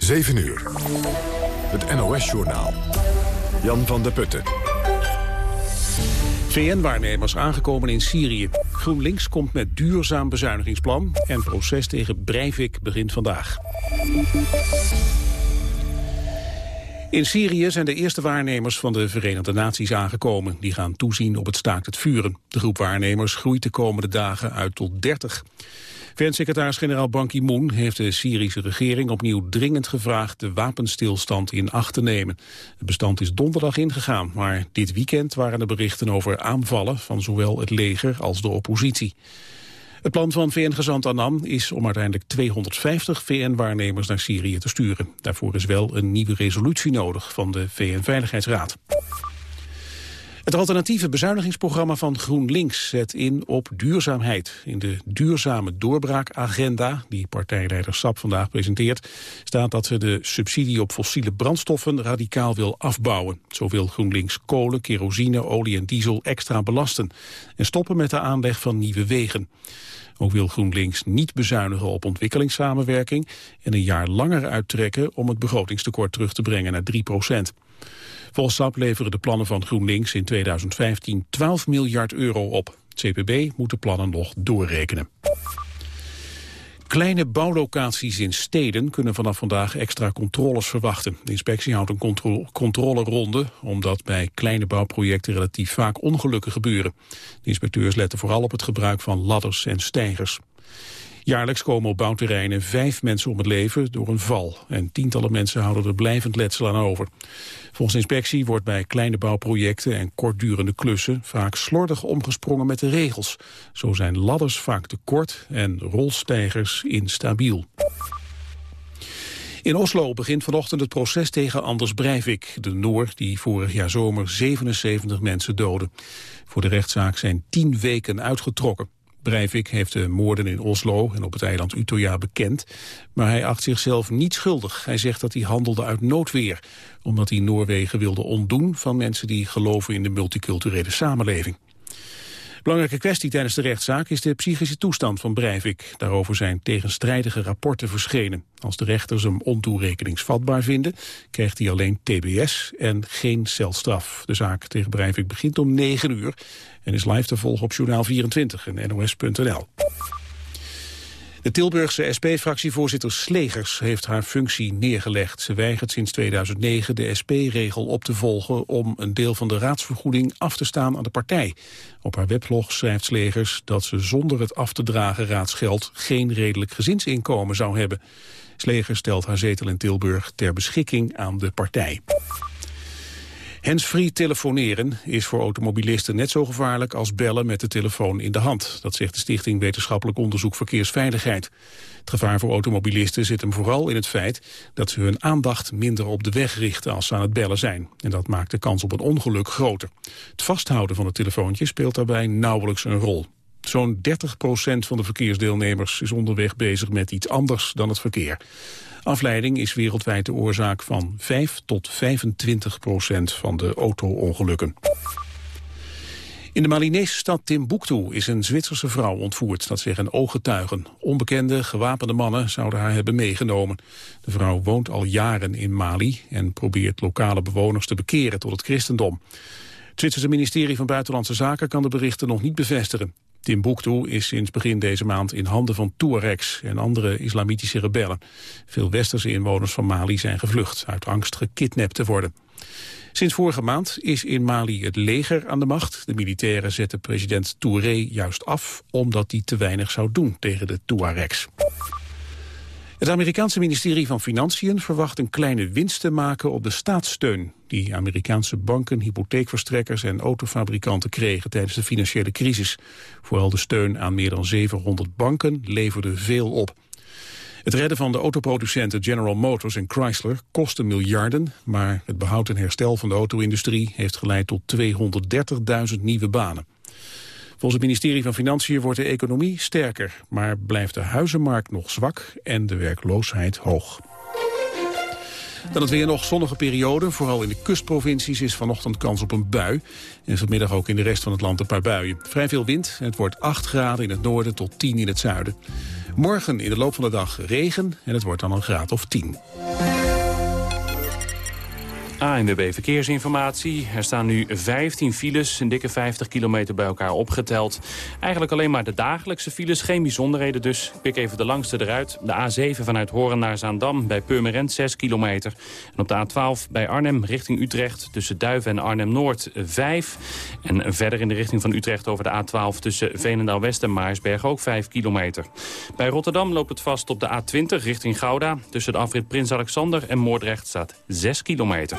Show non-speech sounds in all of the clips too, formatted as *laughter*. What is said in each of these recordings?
7 uur. Het NOS-journaal. Jan van der Putten. VN-waarnemers aangekomen in Syrië. GroenLinks komt met duurzaam bezuinigingsplan... en proces tegen Breivik begint vandaag. In Syrië zijn de eerste waarnemers van de Verenigde Naties aangekomen. Die gaan toezien op het staakt het vuren. De groep waarnemers groeit de komende dagen uit tot 30. VN-secretaris-generaal Ban Ki-moon heeft de Syrische regering opnieuw dringend gevraagd de wapenstilstand in acht te nemen. Het bestand is donderdag ingegaan, maar dit weekend waren er berichten over aanvallen van zowel het leger als de oppositie. Het plan van VN-gezant Annan is om uiteindelijk 250 VN-waarnemers naar Syrië te sturen. Daarvoor is wel een nieuwe resolutie nodig van de VN-veiligheidsraad. Het alternatieve bezuinigingsprogramma van GroenLinks zet in op duurzaamheid. In de duurzame doorbraakagenda, die partijleider Sap vandaag presenteert, staat dat ze de subsidie op fossiele brandstoffen radicaal wil afbouwen. Zo wil GroenLinks kolen, kerosine, olie en diesel extra belasten en stoppen met de aanleg van nieuwe wegen. Ook wil GroenLinks niet bezuinigen op ontwikkelingssamenwerking en een jaar langer uittrekken om het begrotingstekort terug te brengen naar 3 procent. Volgens SAP leveren de plannen van GroenLinks in 2015 12 miljard euro op. CPB moet de plannen nog doorrekenen. Kleine bouwlocaties in steden kunnen vanaf vandaag extra controles verwachten. De inspectie houdt een contro controleronde, omdat bij kleine bouwprojecten relatief vaak ongelukken gebeuren. De inspecteurs letten vooral op het gebruik van ladders en stijgers. Jaarlijks komen op bouwterreinen vijf mensen om het leven door een val. En tientallen mensen houden er blijvend letsel aan over. Volgens inspectie wordt bij kleine bouwprojecten en kortdurende klussen vaak slordig omgesprongen met de regels. Zo zijn ladders vaak te kort en rolstijgers instabiel. In Oslo begint vanochtend het proces tegen Anders Breivik, de Noor die vorig jaar zomer 77 mensen doodde. Voor de rechtszaak zijn tien weken uitgetrokken. Breivik heeft de moorden in Oslo en op het eiland Utøya bekend, maar hij acht zichzelf niet schuldig. Hij zegt dat hij handelde uit noodweer, omdat hij Noorwegen wilde ontdoen van mensen die geloven in de multiculturele samenleving. Belangrijke kwestie tijdens de rechtszaak is de psychische toestand van Breivik. Daarover zijn tegenstrijdige rapporten verschenen. Als de rechters hem ontoerekeningsvatbaar vinden, krijgt hij alleen tbs en geen celstraf. De zaak tegen Breivik begint om 9 uur en is live te volgen op Journaal 24 en nos.nl. De Tilburgse SP-fractievoorzitter Slegers heeft haar functie neergelegd. Ze weigert sinds 2009 de SP-regel op te volgen om een deel van de raadsvergoeding af te staan aan de partij. Op haar weblog schrijft Slegers dat ze zonder het af te dragen raadsgeld geen redelijk gezinsinkomen zou hebben. Slegers stelt haar zetel in Tilburg ter beschikking aan de partij. Handsfree telefoneren is voor automobilisten net zo gevaarlijk als bellen met de telefoon in de hand. Dat zegt de Stichting Wetenschappelijk Onderzoek Verkeersveiligheid. Het gevaar voor automobilisten zit hem vooral in het feit dat ze hun aandacht minder op de weg richten als ze aan het bellen zijn. En dat maakt de kans op een ongeluk groter. Het vasthouden van het telefoontje speelt daarbij nauwelijks een rol. Zo'n 30% van de verkeersdeelnemers is onderweg bezig met iets anders dan het verkeer. Afleiding is wereldwijd de oorzaak van 5 tot 25 procent van de auto-ongelukken. In de Malinese stad Timbuktu is een Zwitserse vrouw ontvoerd, dat zeggen ooggetuigen. Onbekende, gewapende mannen zouden haar hebben meegenomen. De vrouw woont al jaren in Mali en probeert lokale bewoners te bekeren tot het christendom. Het Zwitserse ministerie van Buitenlandse Zaken kan de berichten nog niet bevestigen. Timbuktu is sinds begin deze maand in handen van Tuaregs en andere islamitische rebellen. Veel westerse inwoners van Mali zijn gevlucht uit angst gekidnapt te worden. Sinds vorige maand is in Mali het leger aan de macht. De militairen zetten president Touré juist af omdat hij te weinig zou doen tegen de Tuaregs. Het Amerikaanse ministerie van Financiën verwacht een kleine winst te maken op de staatssteun die Amerikaanse banken, hypotheekverstrekkers en autofabrikanten kregen tijdens de financiële crisis. Vooral de steun aan meer dan 700 banken leverde veel op. Het redden van de autoproducenten General Motors en Chrysler kostte miljarden, maar het behoud en herstel van de auto-industrie heeft geleid tot 230.000 nieuwe banen. Volgens het ministerie van Financiën wordt de economie sterker, maar blijft de huizenmarkt nog zwak en de werkloosheid hoog. Dan het weer nog zonnige periode. Vooral in de kustprovincies is vanochtend kans op een bui. En vanmiddag ook in de rest van het land een paar buien. Vrij veel wind. Het wordt 8 graden in het noorden tot 10 in het zuiden. Morgen in de loop van de dag regen en het wordt dan een graad of 10. ANWB Verkeersinformatie. Er staan nu 15 files, een dikke 50 kilometer bij elkaar opgeteld. Eigenlijk alleen maar de dagelijkse files, geen bijzonderheden dus. Ik pik even de langste eruit. De A7 vanuit Horen naar Zaandam bij Purmerend 6 kilometer. En op de A12 bij Arnhem richting Utrecht tussen Duiven en Arnhem-Noord 5. En verder in de richting van Utrecht over de A12 tussen Veenendaal-West en Maarsberg ook 5 kilometer. Bij Rotterdam loopt het vast op de A20 richting Gouda. Tussen de afrit Prins Alexander en Moordrecht staat 6 kilometer.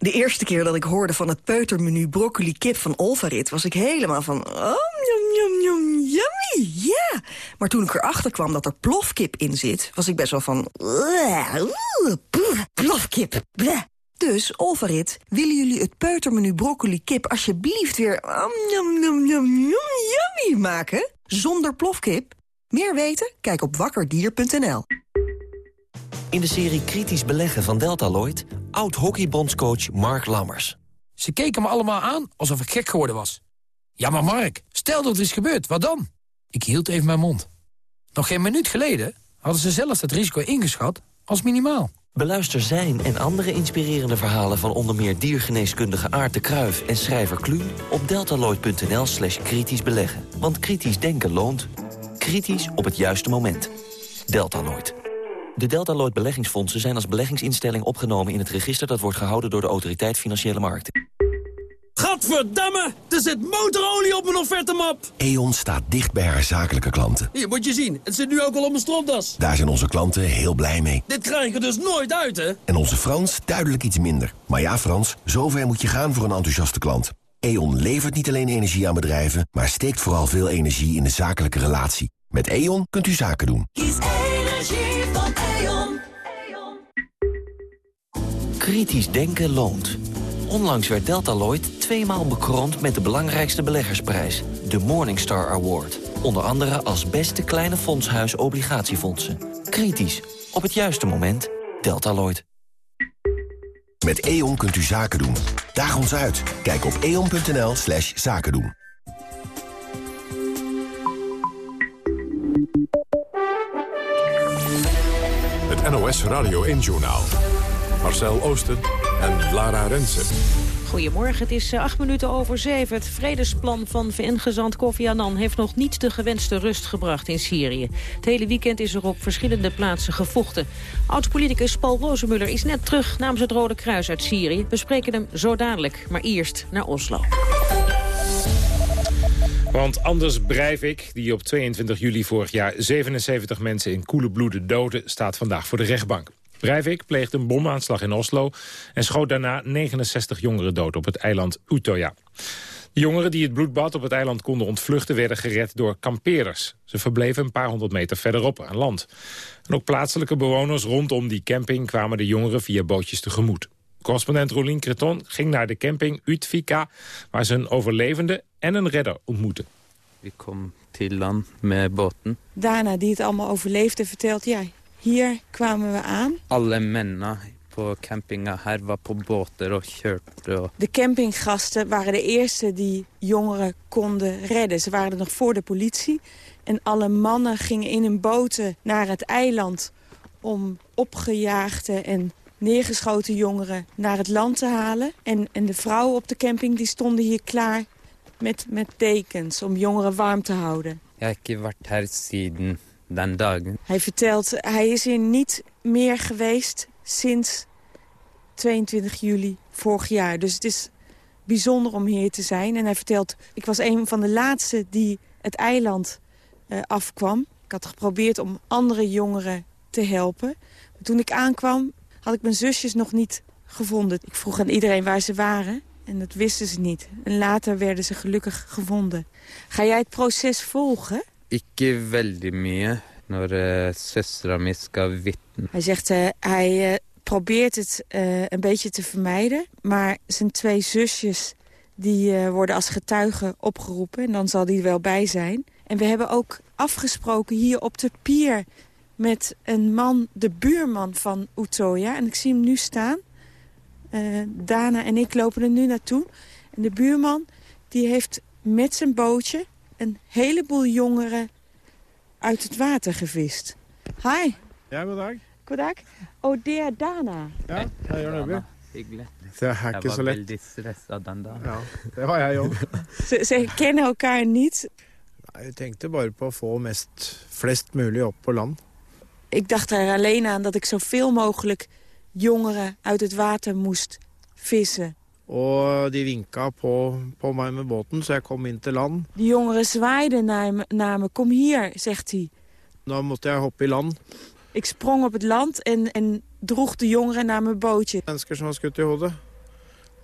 De eerste keer dat ik hoorde van het peutermenu broccoli kip van Olvarit... was ik helemaal van... Yum, yum, yum, yummy, ja. Maar toen ik erachter kwam dat er plofkip in zit... was ik best wel van... Plofkip, bleh. Dus, Olvarit, willen jullie het peutermenu broccoli kip... alsjeblieft weer yum, yum, yum, yummy maken? Zonder plofkip? Meer weten? Kijk op wakkerdier.nl. In de serie Kritisch Beleggen van Deltaloid... oud-hockeybondscoach Mark Lammers. Ze keken me allemaal aan alsof ik gek geworden was. Ja, maar Mark, stel dat er is gebeurd, wat dan? Ik hield even mijn mond. Nog geen minuut geleden hadden ze zelfs het risico ingeschat als minimaal. Beluister zijn en andere inspirerende verhalen... van onder meer diergeneeskundige Aart de Kruif en schrijver Kluun... op deltaloid.nl slash kritisch beleggen. Want kritisch denken loont. Kritisch op het juiste moment. Deltaloid. De Deltaloid beleggingsfondsen zijn als beleggingsinstelling opgenomen in het register dat wordt gehouden door de Autoriteit Financiële Markten. Gadverdamme! Er zit motorolie op mijn offertemap! E.ON staat dicht bij haar zakelijke klanten. Hier, moet je zien. Het zit nu ook al op mijn stropdas. Daar zijn onze klanten heel blij mee. Dit krijg je dus nooit uit, hè? En onze Frans duidelijk iets minder. Maar ja, Frans, zover moet je gaan voor een enthousiaste klant. E.ON levert niet alleen energie aan bedrijven... maar steekt vooral veel energie in de zakelijke relatie. Met E.ON kunt u zaken doen. Kritisch denken loont. Onlangs werd Deltaloid tweemaal bekroond met de belangrijkste beleggersprijs, de Morningstar Award. Onder andere als beste kleine fondshuis obligatiefondsen. Kritisch, op het juiste moment, Deltaloid. Met E.ON kunt u zaken doen. Daag ons uit. Kijk op eon.nl slash zaken doen. Het NOS Radio 1-journaal. Marcel Oosten en Lara Rensen. Goedemorgen, het is eh, acht minuten over zeven. Het vredesplan van VN-gezant Kofi Annan heeft nog niet de gewenste rust gebracht in Syrië. Het hele weekend is er op verschillende plaatsen gevochten. Oud-politicus Paul Rozemuller is net terug namens het Rode Kruis uit Syrië. We spreken hem zo dadelijk, maar eerst naar Oslo. Want Anders Breivik, die op 22 juli vorig jaar 77 mensen in koele bloeden doodde, staat vandaag voor de rechtbank. Breivik pleegde een bomaanslag in Oslo en schoot daarna 69 jongeren dood op het eiland Utøya. De jongeren die het bloedbad op het eiland konden ontvluchten werden gered door kampeerders. Ze verbleven een paar honderd meter verderop aan land. En ook plaatselijke bewoners rondom die camping kwamen de jongeren via bootjes tegemoet. Correspondent Rolien Creton ging naar de camping Utvika... waar ze een overlevende en een redder ontmoeten. We kom til land met boten. Daarna die het allemaal overleefde vertelt... ja, hier kwamen we aan. Alle mannen på campingen her var på båter og kjørte. Og... De campinggasten waren de eerste die jongeren konden redden. Ze waren er nog voor de politie. En alle mannen gingen in hun boten naar het eiland... om opgejaagde en neergeschoten jongeren naar het land te halen. En, en de vrouwen op de camping die stonden hier klaar met, met dekens om jongeren warm te houden. Ik heb vært den dagen. Hij vertelt, hij is hier niet meer geweest sinds 22 juli vorig jaar. Dus het is bijzonder om hier te zijn. En hij vertelt, ik was een van de laatste die het eiland uh, afkwam. Ik had geprobeerd om andere jongeren te helpen. Toen ik aankwam, had ik mijn zusjes nog niet gevonden. Ik vroeg aan iedereen waar ze waren en dat wisten ze niet. En later werden ze gelukkig gevonden. Ga jij het proces volgen? Ikke veldig mye når uh, søstera mi skal. Hij zegt uh, hij uh, probeert het een beetje te vermijden. Maar zijn twee zusjes die worden als getuigen opgeroepen. En dan zal die wel bij zijn. En we hebben ook afgesproken hier op de pier met een man, de buurman van Utoya. En ik zie hem nu staan. Dana en ik lopen er nu naartoe. En de buurman die heeft met zijn bootje een heleboel jongeren uit het water gevist. Hi. Ja, goddag. Goddag. Oh, det er Dana. Ja, gjør det. Hyggelig. Det er ikke jeg så var lett. veldig stressa den dagen. Ja, det var jeg òg. Ze kennen elkaar niet. Jeg tenkte bare på å få mest, flest mulig opp på land. Ik dacht er alleen aan dat ik zoveel mogelijk jongeren uit het water moest vissen. Og de vinka på, på meg med båten, så jeg kom inn til land. De jongeren zwaaiden naar naar me. Kom hier, zegt hij. Da måtte jeg hoppe i land. Ik sprong op het land en, en droeg de jongeren naar mijn bootje. Mennesker som var skutt i hodet,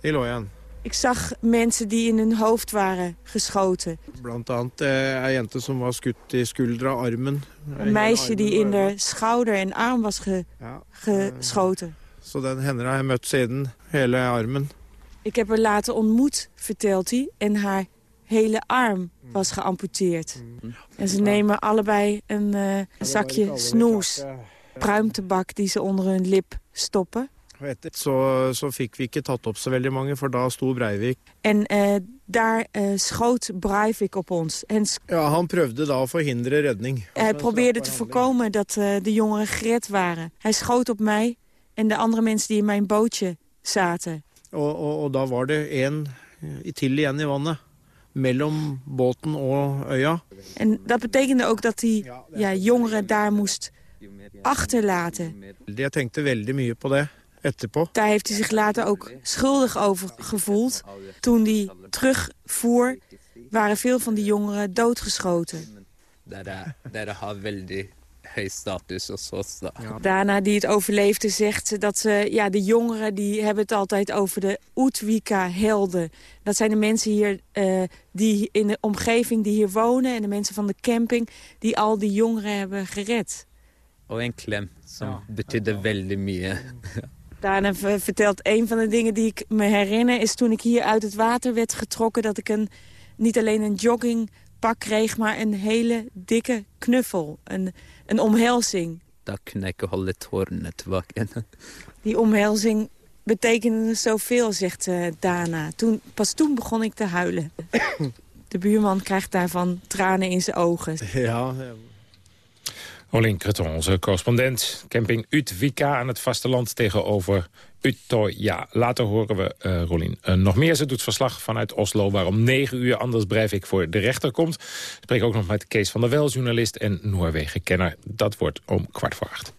de lå igjen. Ik zag mensen die in hun hoofd waren geschoten. Blant annet eh, ei jente som var skutt i skuldra, armen. Een meisje die in de schouder en arm was ge, geschoten. Så den henne har jeg møtt siden, hele armen. Ik heb haar later ontmoet, vertelt hij. En haar hele arm was geamputeerd. En ze nemen allebei een uh, zakje snoes. Pruimtebak die ze onder hun lip stoppen. Så, så fikk vi ikke tatt opp så veldig mange, for da sto Breivik. En uh, daar uh, schoot Breivik op ons. En ja, han prøvde da å forhindre redning. Hij probeerde te voorkomen dat de jongeren gered waren. Hij schoot op mij en de andere mensen die in mijn bootje zaten. Og, og, og da var det en til igjen i vannet. Mellom båten og øya. En dat betekende ook dat hij ja, jongeren daar moest achterlaten. Jeg tenkte veldig mye på det etterpå. Daar heeft hij zich later ook schuldig over gevoeld. Toen hij terugvoer, waren veel van die jongeren doodgeschoten. Dere har veldig høy status hos oss, da. Daarna die het overleefde zegt ze dat ze, ja, de jongeren die hebben het altijd over de Oetwika-helden. Dat zijn de mensen hier uh, die in de omgeving die hier wonen en de mensen van de camping die al die jongeren hebben gered. Og en klem som betydde veldig mye. Daarna vertelt een van de dingen die ik me herinner... is toen ik hier uit het water werd getrokken... dat ik een, niet alleen een joggingpak kreeg... maar een hele dikke knuffel, een, een omhelzing. Da kunne jeg ikke holde tårene tilbake. Die omhelzing betekende zoveel, zegt uh, Dana. Toen, pas toen begon ik te huilen. *coughs* De buurman krijgt daarvan tranen in zijn ogen. Ja, Olin Creton, onze correspondent. Camping Utvika aan het vasteland tegenover Utøya. Later horen we uh, Rolien uh, nog meer. Ze doet verslag vanuit Oslo, waar om negen uur anders Breivik voor de rechter komt. Spreek ook nog met Kees van der Wel, journalist en Noorwegen-kenner. Dat wordt om kwart voor acht.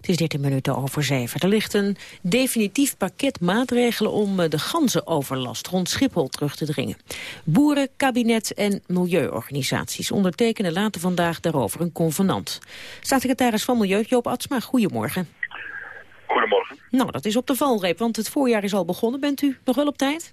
Het is 13 minuten over zeven. Er ligt een definitief pakket maatregelen om de ganzenoverlast rond Schiphol terug te dringen. Boeren, kabinet en milieuorganisaties ondertekenen later vandaag daarover een convenant. Staatssecretaris van Milieu Joop Atsma, goedemorgen. Goedemorgen. Nou, dat is op de valreep, want het voorjaar is al begonnen. Bent u nog wel op tijd?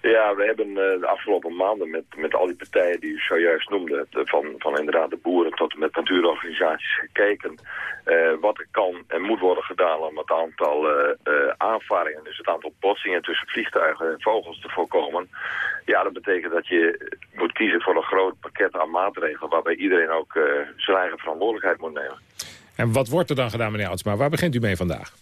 Ja, we hebben uh, de afgelopen maanden met, met al die partijen die u zojuist noemde, de, van, van inderdaad de boeren tot met natuurorganisaties gekeken uh, wat er kan en moet worden gedaan om het aantal uh, aanvaringen, dus het aantal botsingen tussen vliegtuigen en vogels te voorkomen. Ja, dat betekent dat je moet kiezen voor een groot pakket aan maatregelen waarbij iedereen ook zijn eigen verantwoordelijkheid moet nemen. En wat wordt er dan gedaan, meneer Oudsma? Waar begint u mee vandaag?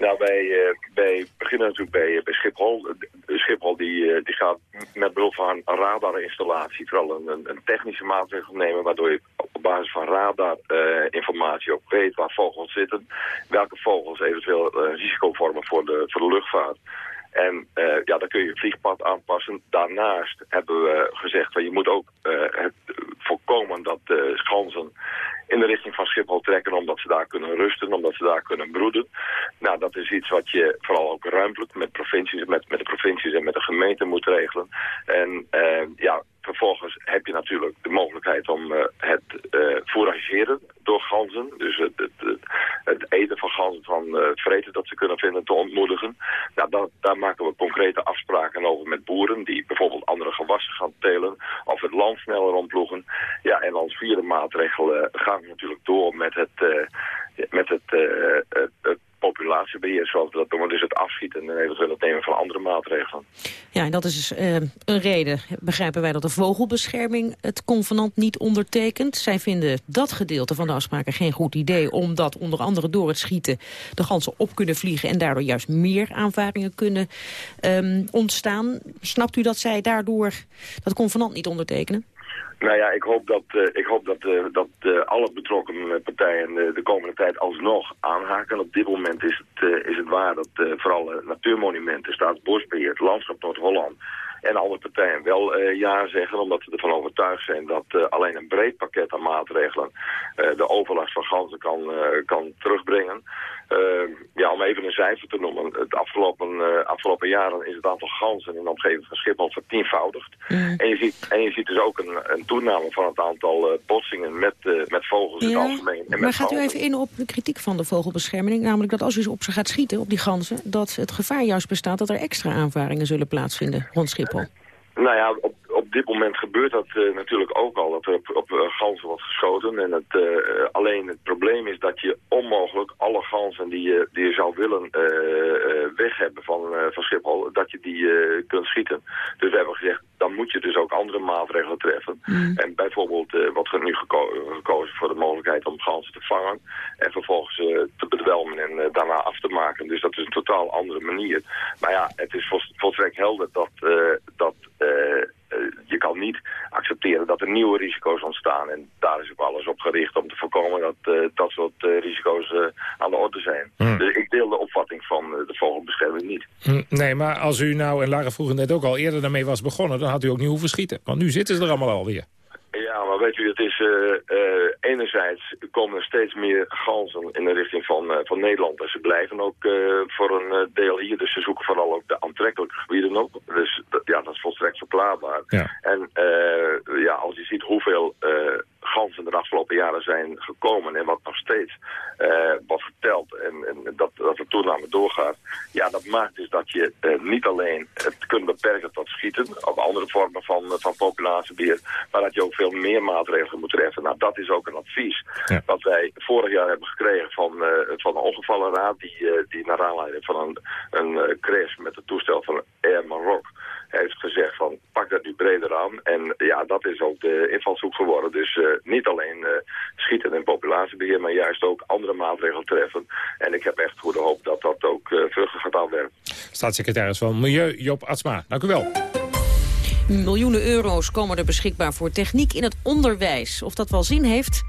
Nou, wij, uh, wij beginnen natuurlijk bij, bij Schiphol. Schiphol die, uh, die gaat met behulp van een radarinstallatie vooral een, een, technische maatregel nemen... waardoor je op basis van radarinformatie ook weet waar vogels zitten... welke vogels eventueel risico vormen voor de, voor de luchtvaart. En uh, ja, dan kun je het vliegpad aanpassen. Daarnaast hebben we gezegd, van je moet ook uh, het voorkomen dat de ganzen in de richting van Schiphol trekken omdat ze daar kunnen rusten, omdat ze daar kunnen broeden. Nou, dat is iets wat je vooral ook ruimtelijk met, provincies, met, met de provincies en met de gemeente moet regelen. En ja, vervolgens heb je natuurlijk de mogelijkheid om uh, het uh, fourageren door ganzen. Dus het, het, het, eten van ganzen van het vreten dat ze kunnen vinden te ontmoedigen. Nou, dat, daar maken we concrete afspraken over met boeren die bijvoorbeeld andere gewassen gaan telen of het land sneller ontploegen. Ja, en als vierde maatregel gaan we natuurlijk door met het, met het, zoals dat. Dus het afschieten en eventueel het nemen van andere maatregelen. Ja, en dat is uh, een reden, begrijpen wij, dat de vogelbescherming het convenant niet ondertekent. Zij vinden dat gedeelte van de afspraken geen goed idee... omdat onder andere door het schieten de ganzen op kunnen vliegen... en daardoor juist meer aanvaringen kunnen um, ontstaan. Snapt u dat zij daardoor dat convenant niet ondertekenen? Nou ja, ik hoop dat, uh, ik hoop dat, uh, dat uh, alle betrokken partijen de komende tijd alsnog aanhaken. Op dit moment is het, is het waar dat vooral natuurmonumenten, Staatsbosbeheer, Landschap Noord-Holland en alle partijen wel ja zeggen, omdat ze ervan overtuigd zijn dat alleen een breed pakket aan maatregelen de overlast van ganzen kan, kan terugbrengen. Uh, ja, om even een cijfer te noemen. Het afgelopen, afgelopen jaren is het aantal ganzen in de omgeving van Schiphol vertienvoudigd. Mm. En, je ziet, en je ziet dus ook een, een toename van het aantal botsingen met, met vogels in het algemeen. En maar gaat u even in op de kritiek van de vogelbescherming? Namelijk dat als u op ze gaat schieten, op die ganzen... dat het gevaar juist bestaat dat er extra aanvaringen zullen plaatsvinden rond Schiphol. Nou ja, op, op dit moment gebeurt dat uh, natuurlijk ook al, dat er op, op uh, ganzen wordt geschoten. En het, uh, alleen het probleem is dat je onmogelijk alle ganzen die je, die je zou willen weg hebben van, van Schiphol, dat je die kunt schieten. Dus we hebben gezegd, dan moet je dus ook andere maatregelen treffen. Mm. En bijvoorbeeld wat er nu geko gekozen voor de mogelijkheid om ganzen te vangen en vervolgens te bedwelmen en daarna af te maken. Dus dat is een totaal andere manier. Maar ja, het is volstrekt helder dat, dat eh, je kan niet accepteren dat er nieuwe risico's ontstaan. En daar is ook alles op gericht om te voorkomen dat uh, dat soort uh, risico's aan de orde zijn. Hmm. Dus ik deel de opvatting van de vogelbescherming niet. Hmm, nee, maar als u nou, en Lara vroeger net ook al eerder daarmee was begonnen... dan had u ook niet hoeven schieten. Want nu zitten ze er allemaal alweer. Weet u, het is uh, uh, enerzijds komen er steeds meer ganzen in de richting van, uh, van Nederland. En ze blijven ook voor een deel hier, dus ze zoeken vooral ook de aantrekkelijke gebieden op. Dus ja, dat is volstrekt verklaarbaar. Ja. En ja, als je ziet hoeveel ganzen de afgelopen jaren zijn gekomen en wat nog steeds uh, wat vertelt en, en, dat, dat de toename doorgaat. Ja, dat maakt dus dat je uh, niet alleen het kunt beperken tot schieten of andere vormen van, uh, van populatiebeheer, maar dat je ook veel meer maatregelen moet treffen. Nou, dat is ook een advies ja. wat wij vorig jaar hebben gekregen van, van de ongevallenraad die, die naar aanleiding van een, een crash met het toestel van Air Maroc heeft gezegd van pak dat nu breder aan. En ja, dat is ook de invalshoek geworden. Dus uh, niet alleen uh, schieten en populatiebeheer, maar juist ook andere maatregelen treffen. En ik heb echt goede hoop dat dat ook uh, vruchten gaat aanwerken. Staatssecretaris van Milieu, Job Atsma. Dank u wel. Miljoenen euro's komen er beschikbaar voor techniek in het onderwijs. Of dat wel zin heeft,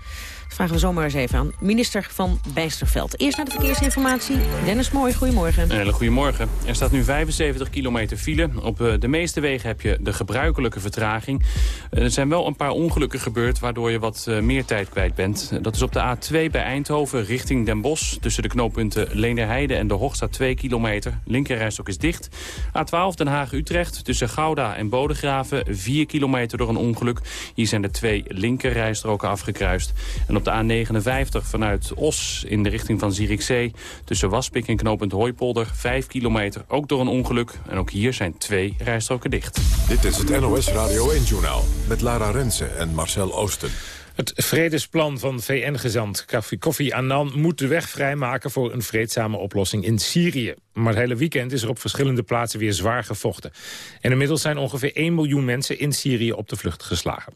vragen we zomaar eens even aan minister van Bijsterveld. Eerst naar de verkeersinformatie. Dennis Mooi, goedemorgen. Een hele goedemorgen. Er staat nu 75 kilometer file. Op eh, de meeste wegen heb je de gebruikelijke vertraging. Eh, er zijn wel een paar ongelukken gebeurd... waardoor je wat eh, meer tijd kwijt bent. Dat is op de A2 bij Eindhoven richting Den Bosch. Tussen de knooppunten Leenderheide en de Hoogsta 2 kilometer. Linkerrijstok is dicht. A12 Den Haag-Utrecht tussen Gouda en Bodegraven. 4 kilometer door een ongeluk. Hier zijn de twee linkerrijstroken afgekruist. De A59 vanuit Os in de richting van Zierikzee... tussen Waspik en knooppunt Hooipolder, 5 kilometer, ook door een ongeluk. En ook hier zijn twee rijstroken dicht. Dit is het NOS Radio 1-journaal met Lara Rensen en Marcel Oosten. Het vredesplan van VN-gezant Kofi Annan moet de weg vrijmaken voor een vreedzame oplossing in Syrië. Maar het hele weekend is er op verschillende plaatsen weer zwaar gevochten. En inmiddels zijn ongeveer 1 miljoen mensen in Syrië op de vlucht geslagen.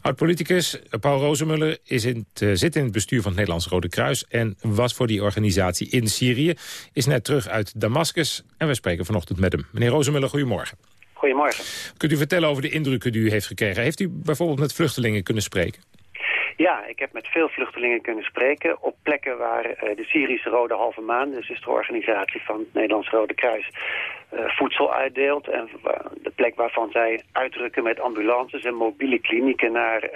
Oud-politicus Paul Rozemuller is in het, uh, zit in het bestuur van het Nederlands Rode Kruis... en was voor die organisatie in Syrië. Is net terug uit Damascus en we spreken vanochtend met hem. Meneer Rozemuller, goedemorgen. Goedemorgen. Kunt u vertellen over de indrukken die u heeft gekregen? Heeft u bijvoorbeeld met vluchtelingen kunnen spreken? Ja, ik heb met veel vluchtelingen kunnen spreken op plekken waar uh, de Syrische Rode Halve Maan, dus de organisatie van het Nederlands Rode Kruis, uh, voedsel uitdeelt. En de plek waarvan zij uitrukken met ambulances en mobiele klinieken naar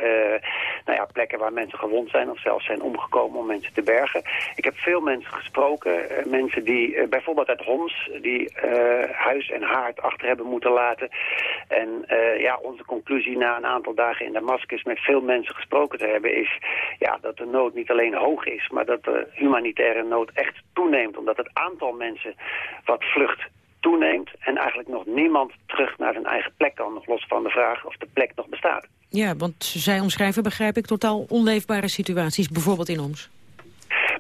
nou ja, plekken waar mensen gewond zijn of zelfs zijn omgekomen om mensen te bergen. Ik heb veel mensen gesproken, mensen die bijvoorbeeld uit Homs, die huis en haard achter hebben moeten laten. En ja, onze conclusie na een aantal dagen in Damascus met veel mensen gesproken te hebben is ja, dat de nood niet alleen hoog is, maar dat de humanitaire nood echt toeneemt. Omdat het aantal mensen wat vlucht toeneemt en eigenlijk nog niemand terug naar zijn eigen plek kan, nog los van de vraag of de plek nog bestaat. Ja, want zij omschrijven, begrijp ik, totaal onleefbare situaties, bijvoorbeeld in Homs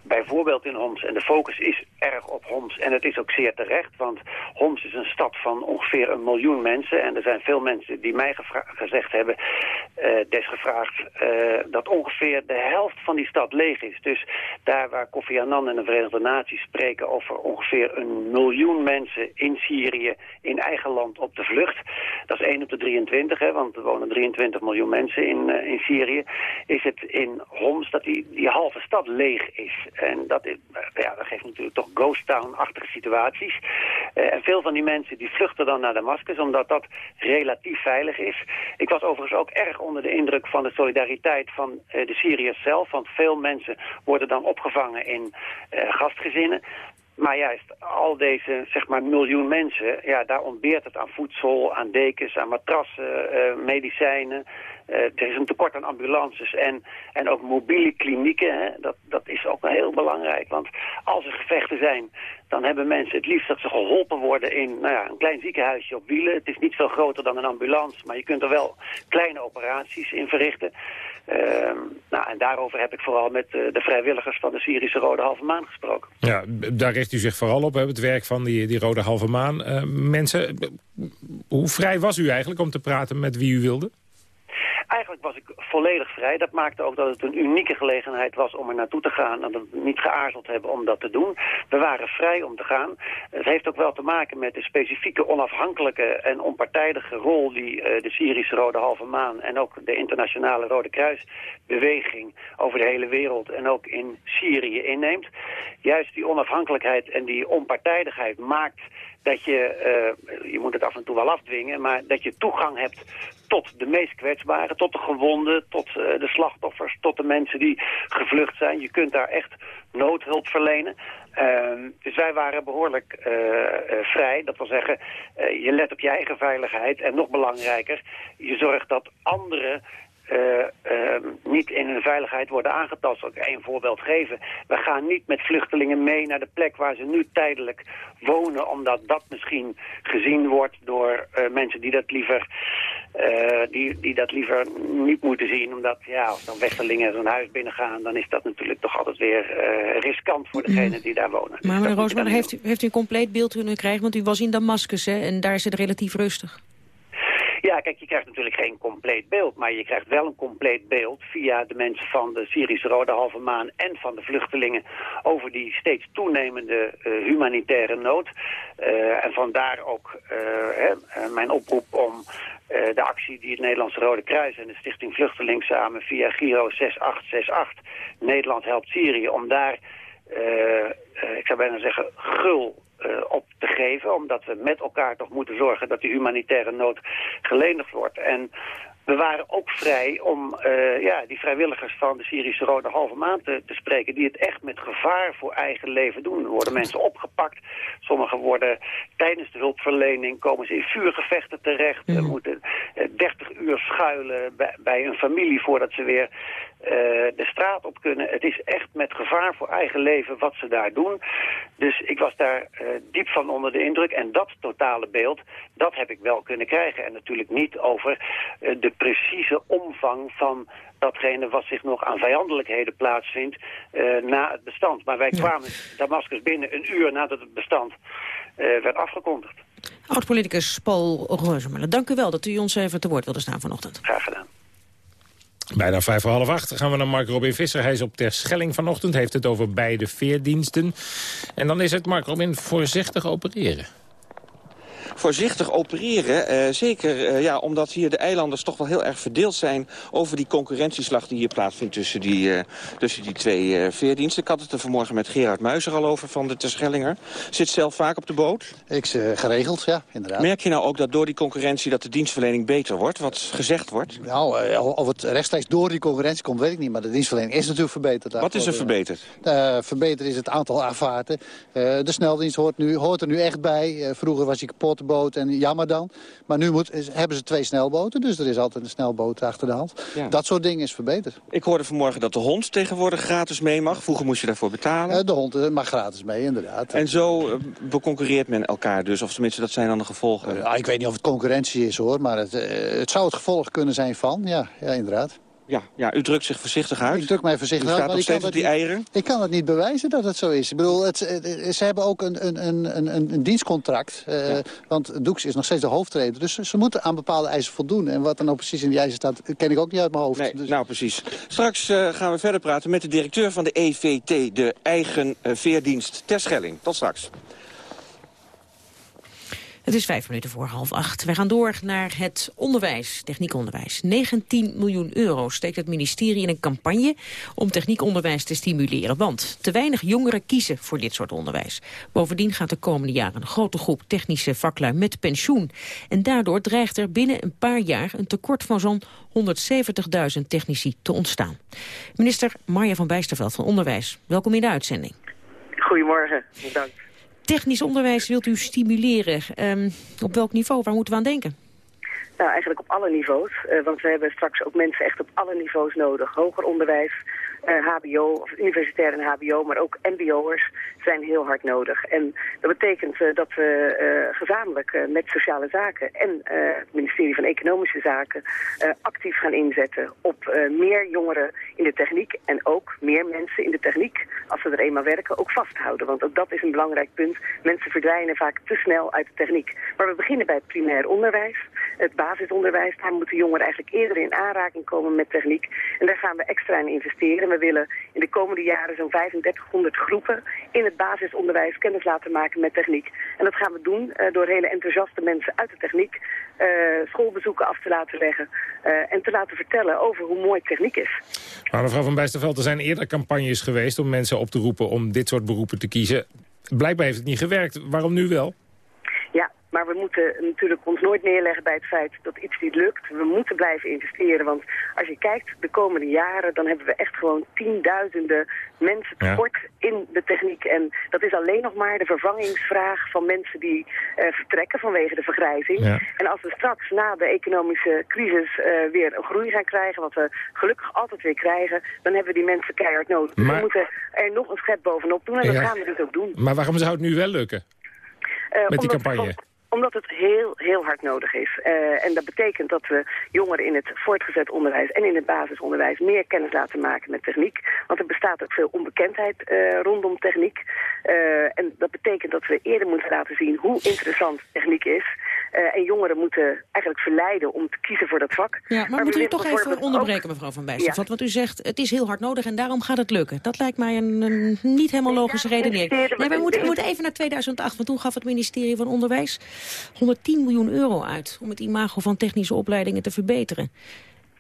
bijvoorbeeld in Homs. En de focus is erg op Homs. En het is ook zeer terecht, want Homs is een stad van ongeveer een miljoen mensen. En er zijn veel mensen die mij gezegd hebben, uh, desgevraagd, uh, dat ongeveer de helft van die stad leeg is. Dus daar waar Kofi Annan en de Verenigde Naties spreken over ongeveer een miljoen mensen in Syrië, in eigen land op de vlucht. Dat is 1 op de 23, hè, want er wonen 23 miljoen mensen in, uh, in Syrië. Is het in Homs dat die, die halve stad leeg is. En dat, is, ja, dat geeft natuurlijk toch ghost town-achtige situaties. Uh, en veel van die mensen die vluchten dan naar Damascus, omdat dat relatief veilig is. Ik was overigens ook erg onder de indruk van de solidariteit van uh, de Syriërs zelf. Want veel mensen worden dan opgevangen in gastgezinnen. Maar juist al deze, zeg maar, miljoen mensen, ja, daar ontbeert het aan voedsel, aan dekens, aan matrassen, uh, medicijnen. Uh, er is een tekort aan ambulances en, en ook mobiele klinieken. Hè? Dat, dat is ook heel belangrijk, want als er gevechten zijn... dan hebben mensen het liefst dat ze geholpen worden in nou ja, een klein ziekenhuisje op wielen. Het is niet veel groter dan een ambulance, maar je kunt er wel kleine operaties in verrichten. Uh, nou, en daarover heb ik vooral met uh, de vrijwilligers van de Syrische Rode Halve Maan gesproken. Ja, daar richt u zich vooral op, hè, het werk van die, die Rode Halve Maan. Uh, mensen, hoe vrij was u eigenlijk om te praten met wie u wilde? Eigenlijk was ik volledig vrij. Dat maakte ook dat het een unieke gelegenheid was om er naartoe te gaan... en dat we niet geaarzeld hebben om dat te doen. We waren vrij om te gaan. Het heeft ook wel te maken met de specifieke onafhankelijke en onpartijdige rol... die uh, de Syrische Rode Halve Maan en ook de internationale Rode Kruisbeweging... over de hele wereld en ook in Syrië inneemt. Juist die onafhankelijkheid en die onpartijdigheid maakt dat je, uh, je moet het af en toe wel afdwingen, maar dat je toegang hebt tot de meest kwetsbaren, tot de gewonden, tot uh, de slachtoffers, tot de mensen die gevlucht zijn. Je kunt daar echt noodhulp verlenen. Uh, dus wij waren behoorlijk uh, vrij. Dat wil zeggen, je let op je eigen veiligheid. En nog belangrijker, je zorgt dat anderen niet in hun veiligheid worden aangetast. Zal ik één voorbeeld geven. We gaan niet met vluchtelingen mee naar de plek waar ze nu tijdelijk wonen... omdat dat misschien gezien wordt door uh, mensen die dat liever... die, die dat liever niet moeten zien. Omdat ja, als dan wechtelingen zo'n huis binnengaan... dan is dat natuurlijk toch altijd weer riskant voor degenen die daar wonen. Maar meneer Roosman, heeft u, heeft u een compleet beeld kunnen krijgen? Want u was in Damascus hè, en daar is het relatief rustig. Ja, kijk, je krijgt natuurlijk geen compleet beeld, maar je krijgt wel een compleet beeld via de mensen van de Syrische Rode Halve Maan en van de vluchtelingen over die steeds toenemende uh, humanitaire nood. Uh, en vandaar ook uh, hè, mijn oproep om de actie die het Nederlandse Rode Kruis en de Stichting Vluchteling samen via Giro 6868 Nederland helpt Syrië, om daar, ik zou bijna zeggen, gul uh, op te geven. Omdat we met elkaar toch moeten zorgen dat die humanitaire nood gelenigd wordt. En we waren ook vrij om uh, ja, die vrijwilligers van de Syrische Rode Halve Maan te, te, spreken... die het echt met gevaar voor eigen leven doen. Er worden mensen opgepakt. Sommigen worden tijdens de hulpverlening... komen ze in vuurgevechten terecht. Mm. moeten uh, 30 uur schuilen bij, bij, een familie voordat ze weer uh, de straat op kunnen. Het is echt met gevaar voor eigen leven wat ze daar doen. Dus ik was daar uh, diep van onder de indruk. En dat totale beeld, dat heb ik wel kunnen krijgen. En natuurlijk niet over uh, de precieze omvang van datgene wat zich nog aan vijandelijkheden plaatsvindt na het bestand. Maar wij ja. kwamen Damascus binnen een uur nadat het bestand werd afgekondigd. Oud-politicus Paul Rozemuller, dank u wel dat u ons even te woord wilde staan vanochtend. Graag gedaan. Bijna vijf voor half acht gaan we naar Mark Robin Visser. Hij is op ter Schelling vanochtend, heeft het over beide veerdiensten. En dan is het, Mark Robin, voorzichtig opereren voorzichtig opereren. Uh, zeker uh, ja, omdat hier de eilanders toch wel heel erg verdeeld zijn... over die concurrentieslag die hier plaatsvindt tussen die, uh, tussen die twee veerdiensten. Ik had het er vanmorgen met Gerard Muizer al over van de Terschellinger. Zit zelf vaak op de boot? Ik geregeld, ja, inderdaad. Merk je nou ook dat door die concurrentie dat de dienstverlening beter wordt? Wat gezegd wordt? Nou, of het rechtstreeks door die concurrentie komt, weet ik niet. Maar de dienstverlening is natuurlijk verbeterd. Wat is er verbeterd? verbeterd is het aantal afvaarten. de sneldienst hoort, nu, hoort er nu echt bij. vroeger was hij kapot grote boot en jammer dan. Maar nu moet, is- hebben ze twee snelboten, dus er is altijd een snelboot achter de hand. Ja. Dat soort dingen is verbeterd. Ik hoorde vanmorgen dat de hond tegenwoordig gratis mee mag. Vroeger moest je daarvoor betalen. Eh, de hond eh, mag gratis mee, inderdaad. En zo eh, beconcurreert men elkaar dus. Of tenminste, dat zijn dan de gevolgen. Ja, ik weet niet of het concurrentie is hoor, maar het, het zou het gevolg kunnen zijn van, ja, ja inderdaad. Ja, ja, u drukt zich voorzichtig uit. Ik druk mij voorzichtig uit, maar ik kan steeds op dat die niet- eieren. Ik kan het niet bewijzen dat het zo is. Ik bedoel, het, eh, ze hebben ook een, een, een, een, een dienstcontract. eh, Want Doeks is nog steeds de hoofdtrainer. Dus ze, moeten aan bepaalde eisen voldoen. En wat er nou precies in die eisen staat, ken ik ook niet uit mijn hoofd. Nee, Dus- nou precies. Straks eh, gaan we verder praten met de directeur van de EVT, de eigen eh, veerdienst Terschelling. Tot straks. Het is vijf minuten voor half acht. Wij gaan door naar het onderwijs, techniekonderwijs. 19 miljoen euro steekt het ministerie in een campagne om techniekonderwijs te stimuleren. Want te weinig jongeren kiezen voor dit soort onderwijs. Bovendien gaat de komende jaren een grote groep technische vaklui met pensioen. En daardoor dreigt er binnen een paar jaar een tekort van zo'n 170.000 technici te ontstaan. Minister Marja van Bijsterveld van Onderwijs, welkom in de uitzending. Goedemorgen, bedankt. Technisch onderwijs wilt u stimuleren. Ehm, op welk niveau? Waar moeten we aan denken? Nou, eigenlijk op alle niveaus. eh, want we hebben straks ook mensen echt op alle niveaus nodig. Hoger onderwijs, eh, hbo, of universitair en hbo, maar ook mbo'ers zijn heel hard nodig. En dat betekent eh, dat we eh, gezamenlijk eh, met sociale zaken en het ministerie van Economische Zaken actief gaan inzetten op meer jongeren in de techniek en ook meer mensen in de techniek, als ze er eenmaal werken, ook vasthouden. Want ook dat is een belangrijk punt. Mensen verdwijnen vaak te snel uit de techniek. Maar we beginnen bij het primair onderwijs, het basisonderwijs. Daar moeten jongeren eigenlijk eerder in aanraking komen met techniek. En daar gaan we extra in investeren. We willen in de komende jaren zo'n 3500 groepen in het basisonderwijs kennis laten maken met techniek. En dat gaan we doen eh, door hele enthousiaste mensen uit de techniek eh, schoolbezoeken af te laten leggen eh, en te laten vertellen over hoe mooi techniek is. Maar mevrouw Van Bijsterveld, er zijn eerder campagnes geweest... om mensen op te roepen om dit soort beroepen te kiezen. Blijkbaar heeft het niet gewerkt. Waarom nu wel? Maar we moeten natuurlijk ons nooit neerleggen bij het feit dat iets niet lukt. We moeten blijven investeren, want als je kijkt de komende jaren... dan hebben we echt gewoon tienduizenden mensen Ja. tekort in de techniek. En dat is alleen nog maar de vervangingsvraag van mensen die eh, vertrekken vanwege de vergrijzing. Ja. En als we straks na de economische crisis eh, weer een groei gaan krijgen... wat we gelukkig altijd weer krijgen, dan hebben we die mensen keihard nodig. Dus Maar- we moeten er nog een schep bovenop doen en Ja. dat gaan we dus ook doen. Maar waarom zou het nu wel lukken? Eh, Met die campagne? Omdat het heel, heel hard nodig is. Eh, en dat betekent dat we jongeren in het voortgezet onderwijs en in het basisonderwijs meer kennis laten maken met techniek. Want er bestaat ook veel onbekendheid eh, rondom techniek. Eh, en dat betekent dat we eerder moeten laten zien hoe interessant techniek is. En jongeren moeten eigenlijk verleiden om te kiezen voor dat vak. Ja, maar, we moet u willen toch even onderbreken, ook- mevrouw Van Bijsterveld? Want u zegt, het is heel hard nodig en daarom gaat het lukken. Dat lijkt mij een, een niet helemaal logische redenering. investeren Nee, we- we moeten, we moeten even naar 2008, want toen gaf het ministerie van Onderwijs 110 miljoen euro uit... om het imago van technische opleidingen te verbeteren.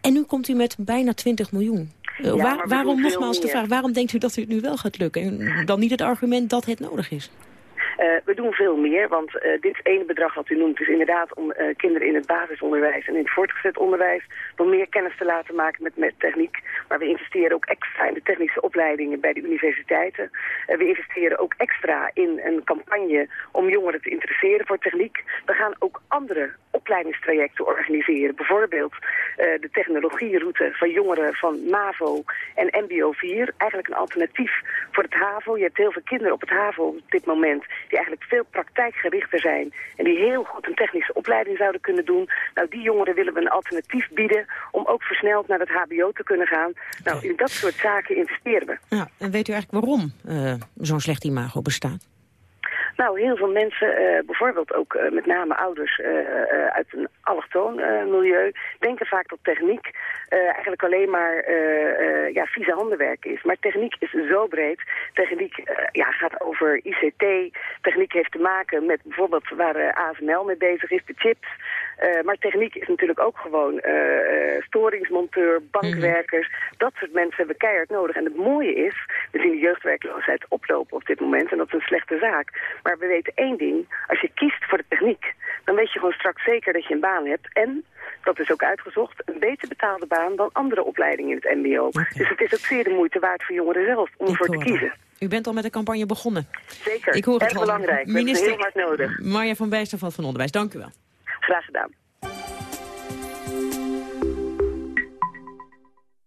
En nu komt u met bijna 20 miljoen. Eh, Ja, waar- waarom, nogmaals de vraag, waarom denkt u dat het nu wel gaat lukken? En dan niet het argument dat het nodig is. Eh, we doen veel meer, want eh, dit ene bedrag wat u noemt is inderdaad om eh, kinderen in het basisonderwijs en in het voortgezet onderwijs nog meer kennis te laten maken met, met techniek. Maar we investeren ook extra in de technische opleidingen bij de universiteiten. We investeren ook extra in een campagne om jongeren te interesseren voor techniek. We gaan ook andere opleidingstrajecten organiseren. Bijvoorbeeld de technologieroute van jongeren van MAVO en MBO 4. Eigenlijk een alternatief voor het HAVO. Je hebt heel veel kinderen op het HAVO op dit moment die eigenlijk veel praktijkgerichter zijn en die heel goed een technische opleiding zouden kunnen doen. Nou, die jongeren willen we een alternatief bieden om ook versneld naar het hbo te kunnen gaan. Nou, in dat soort zaken investeren we. Ja, en weet u eigenlijk waarom eh, zo'n slecht imago bestaat? Nou, heel veel mensen, eh, bijvoorbeeld ook eh, met name ouders eh, uit een allochtoon milieu, denken vaak dat techniek eigenlijk alleen maar ja, vieze handenwerk is. Maar techniek is zo breed. Techniek ja, gaat over ICT. Techniek heeft te maken met bijvoorbeeld waar ASML mee bezig is, de chips. Maar techniek is natuurlijk ook gewoon storingsmonteur, bankwerkers. Dat soort mensen hebben keihard nodig. En het mooie is, we zien de jeugdwerkloosheid oplopen op dit moment. En dat is een slechte zaak. Maar we weten één ding. Als je kiest voor de techniek, dan weet je gewoon straks zeker dat je een baan hebt. En, dat is ook uitgezocht, een beter betaalde baan dan andere opleidingen in het mbo. Dus het is ook zeer de moeite waard voor jongeren zelf om ervoor te kiezen. U bent al met de campagne begonnen. Zeker, Ik hoor het erg al. belangrijk. Heel hard nodig. Marja van Bijsterveld van Onderwijs, dank u wel. Graag gedaan.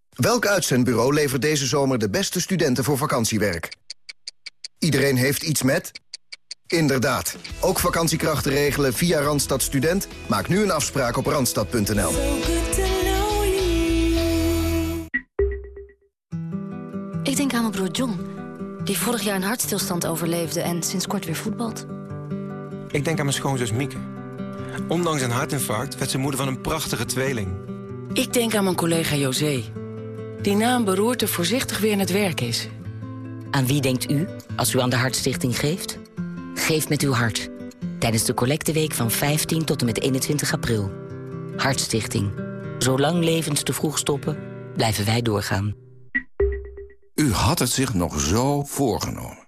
Welk uitzendbureau levert deze zomer de beste studenten voor vakantiewerk? Iedereen heeft iets met? Inderdaad. Ook vakantiekrachten regelen via Randstad Student? Maak nu een afspraak op randstad.nl. Ik denk aan mijn broer John, die vorig jaar een hartstilstand overleefde en sinds kort weer voetbalt. Ik denk aan mijn schoonzus Mieke. Ondanks een hartinfarct werd ze moeder van een prachtige tweeling. Ik denk aan mijn collega José, die na een beroerte voorzichtig weer in het werk is. Aan wie denkt u als u aan de Hartstichting geeft? Geef met uw hart. Tijdens de collecteweek van 15 tot en met 21 april. Hartstichting. Zolang levens te vroeg stoppen, blijven wij doorgaan. U had het zich nog zo voorgenomen.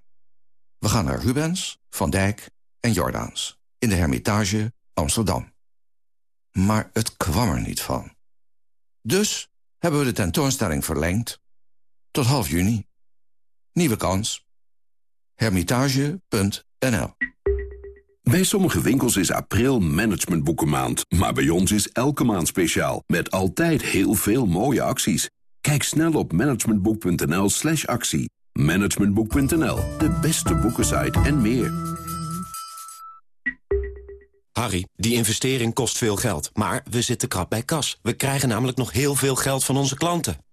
We gaan naar Rubens, Van Dijk en Jordaans. In de Hermitage Amsterdam. Maar het kwam er niet van. Dus hebben we de tentoonstelling verlengd. Tot half juni. Nieuwe kans. Hermitage.nl Bij sommige winkels is april managementboekenmaand. Maar bij ons is elke maand speciaal. Met altijd heel veel mooie acties. Kijk snel op managementboek.nl slash actie. Managementboek.nl, de beste boekensite en meer. Harry, die investering kost veel geld. Maar we zitten krap bij kas. We krijgen namelijk nog heel veel geld van onze klanten.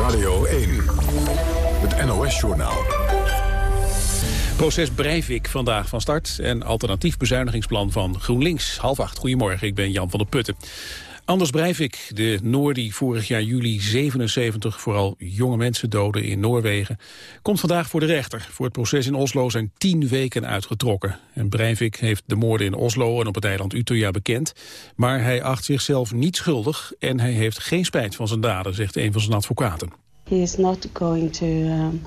Radio 1, het NOS-journaal. Proces Breivik vandaag van start en alternatief bezuinigingsplan van GroenLinks. Half acht, goedemorgen, ik ben Jan van der Putten. Anders Breivik, de Noor die vorig jaar juli 77 vooral jonge mensen doodde in Noorwegen, komt vandaag voor de rechter. Voor het proces in Oslo zijn tien weken uitgetrokken. En Breivik heeft de moorden in Oslo en op het eiland Utøya bekend. Maar hij acht zichzelf niet schuldig en hij heeft geen spijt van zijn daden, zegt een van zijn advocaten. He is not going to um,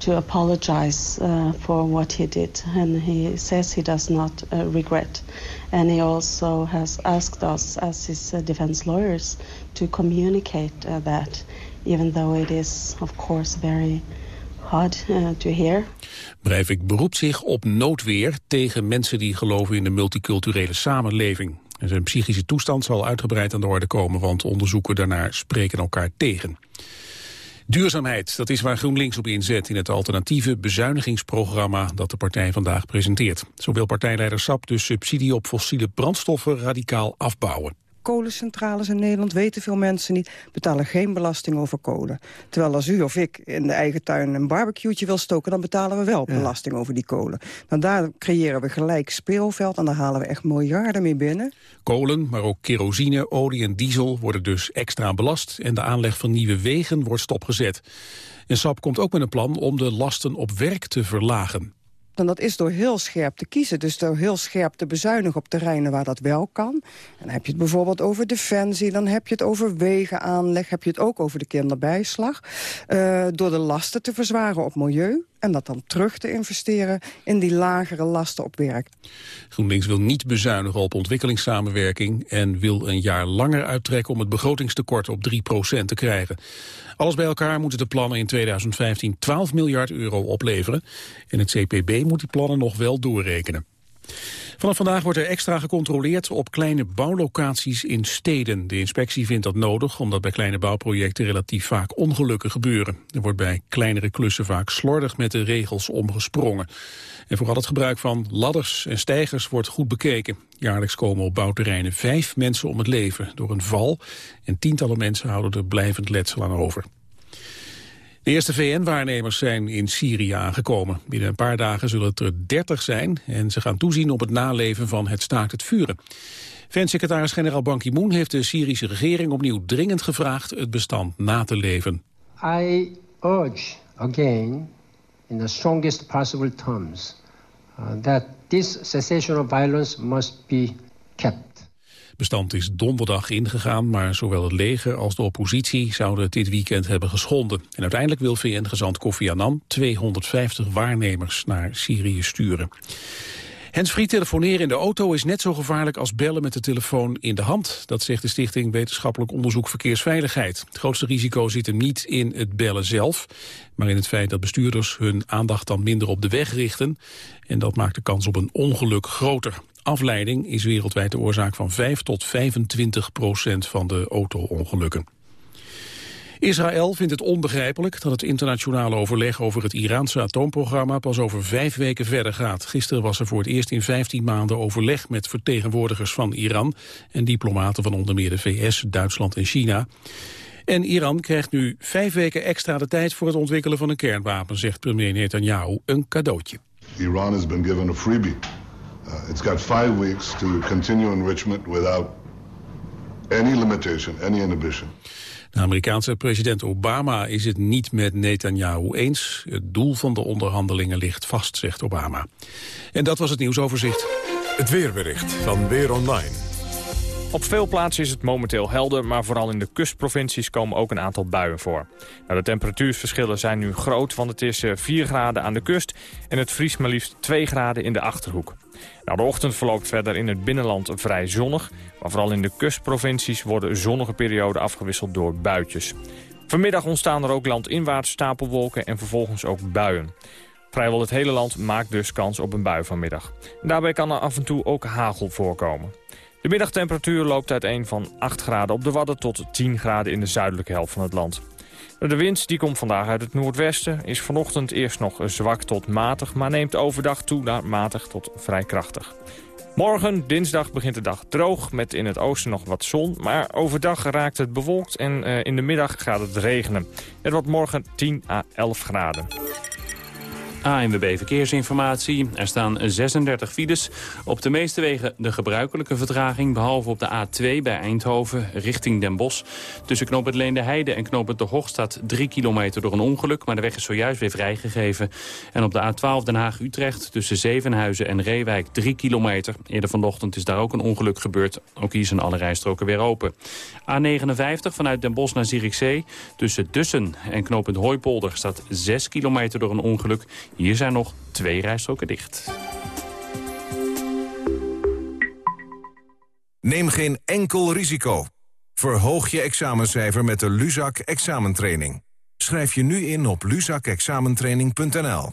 to apologize uh, for what he did, and he says he does not uh, regret. And he also has asked us, as his uh, defense lawyers, to communicate uh, that, even though it is, of course, very hard uh, to hear. Breivik beroept zich op noodweer tegen mensen die geloven in de multiculturele samenleving. En zijn psychische toestand zal uitgebreid aan de orde komen, want onderzoeken daarnaar spreken elkaar tegen. Duurzaamheid, dat is waar GroenLinks op inzet in het alternatieve bezuinigingsprogramma dat de partij vandaag presenteert. Zo wil partijleider Sap de subsidie op fossiele brandstoffen radicaal afbouwen. Kolencentrales in Nederland, weten veel mensen niet, betalen geen belasting over kolen. Terwijl als u of ik in de eigen tuin een barbecue'tje wil stoken, dan betalen we wel belasting over die kolen. Nou, daar creëren we gelijk speelveld en daar halen we echt miljarden mee binnen. Kolen, maar ook kerosine, olie en diesel worden dus extra belast en de aanleg van nieuwe wegen wordt stopgezet. En SAP komt ook met een plan om de lasten op werk te verlagen. En dat is door heel scherp te kiezen. Dus door heel scherp te bezuinigen op terreinen waar dat wel kan. En dan heb je het bijvoorbeeld over defensie. Dan heb je het over wegenaanleg. Heb je het ook over de kinderbijslag. Uh, door de lasten te verzwaren op milieu. En dat dan terug te investeren in die lagere lasten op werk. GroenLinks wil niet bezuinigen op ontwikkelingssamenwerking... en wil een jaar langer uittrekken om het begrotingstekort op 3% te krijgen. Alles bij elkaar moeten de plannen in 2015 12 miljard euro opleveren. En het CPB moet die plannen nog wel doorrekenen. Vanaf vandaag wordt er extra gecontroleerd op kleine bouwlocaties in steden. De inspectie vindt dat nodig omdat bij kleine bouwprojecten relatief vaak ongelukken gebeuren. Er wordt bij kleinere klussen vaak slordig met de regels omgesprongen. En vooral het gebruik van ladders en stijgers wordt goed bekeken. Jaarlijks komen op bouwterreinen vijf mensen om het leven door een val. En tientallen mensen houden er blijvend letsel aan over. De eerste VN-waarnemers zijn in Syrië aangekomen. Binnen een paar dagen zullen het er 30 zijn en ze gaan toezien op het naleven van het staakt het vuren. VN-secretaris-generaal Ban Ki-moon heeft de Syrische regering opnieuw dringend gevraagd het bestand na te leven. I urge again in the strongest possible terms uh, that this cessation of violence must be kept. Bestand is donderdag ingegaan, maar zowel het leger als de oppositie zouden het dit weekend hebben geschonden. En uiteindelijk wil VN-gezant Kofi Annan 250 waarnemers naar Syrië sturen. Hensfree telefoneren in de auto is net zo gevaarlijk als bellen met de telefoon in de hand. Dat zegt de Stichting Wetenschappelijk Onderzoek Verkeersveiligheid. Het grootste risico zit hem niet in het bellen zelf, maar in het feit dat bestuurders hun aandacht dan minder op de weg richten. En dat maakt de kans op een ongeluk groter. Afleiding is wereldwijd de oorzaak van 5 tot 25 procent van de auto-ongelukken. Israël vindt het onbegrijpelijk dat het internationale overleg over het Iraanse atoomprogramma pas over vijf weken verder gaat. Gisteren was er voor het eerst in 15 maanden overleg met vertegenwoordigers van Iran en diplomaten van onder meer de VS, Duitsland en China. En Iran krijgt nu vijf weken extra de tijd voor het ontwikkelen van een kernwapen, zegt premier Netanyahu, een cadeautje. Iran has been given a freebie. Uh, it's got five weeks to continue enrichment without any limitation, any inhibition. De Amerikaanse president Obama is het niet met Netanyahu eens. Het doel van de onderhandelingen ligt vast, zegt Obama. En dat was het nieuwsoverzicht. Het weerbericht van Weer Online. Op veel plaatsen is het momenteel helder, maar vooral in de kustprovincies komen ook een aantal buien voor. Nou, de temperatuurverschillen zijn nu groot, want het is 4 graden aan de kust en het vriest maar liefst 2 graden in de Achterhoek. Nou, de ochtend verloopt verder in het binnenland vrij zonnig, maar vooral in de kustprovincies worden zonnige perioden afgewisseld door buitjes. Vanmiddag ontstaan er ook landinwaarts stapelwolken en vervolgens ook buien. Vrijwel het hele land maakt dus kans op een bui vanmiddag. daarbij kan er af en toe ook hagel voorkomen. De middagtemperatuur loopt uiteen van 8 graden op de Wadden tot 10 graden in de zuidelijke helft van het land. De wind die komt vandaag uit het noordwesten, is vanochtend eerst nog zwak tot matig... maar neemt overdag toe naar matig tot vrij krachtig. Morgen, dinsdag, begint de dag droog met in het oosten nog wat zon. Maar overdag raakt het bewolkt en uh, in de middag gaat het regenen. Het wordt morgen 10 à 11 graden. ANWB Verkeersinformatie. Er staan 36 files. Op de meeste wegen de gebruikelijke vertraging... behalve op de A2 bij Eindhoven richting Den Bosch. Tussen knoop het Leende Heide en knoop het De Hoog staat 3 kilometer door een ongeluk... maar de weg is zojuist weer vrijgegeven. En op de A12 Den Haag-Utrecht tussen Zevenhuizen en Reewijk 3 kilometer. Eerder vanochtend is daar ook een ongeluk gebeurd. Ook hier zijn alle rijstroken weer open. A59 vanuit Den Bosch naar Zierikzee. Tussen Dussen en knooppunt Hooipolder staat 6 kilometer door een ongeluk. Hier zijn nog twee rijstroken dicht. Neem geen enkel risico. Verhoog je examencijfer met de Luzak examentraining. Schrijf je nu in op luzakexamentraining.nl.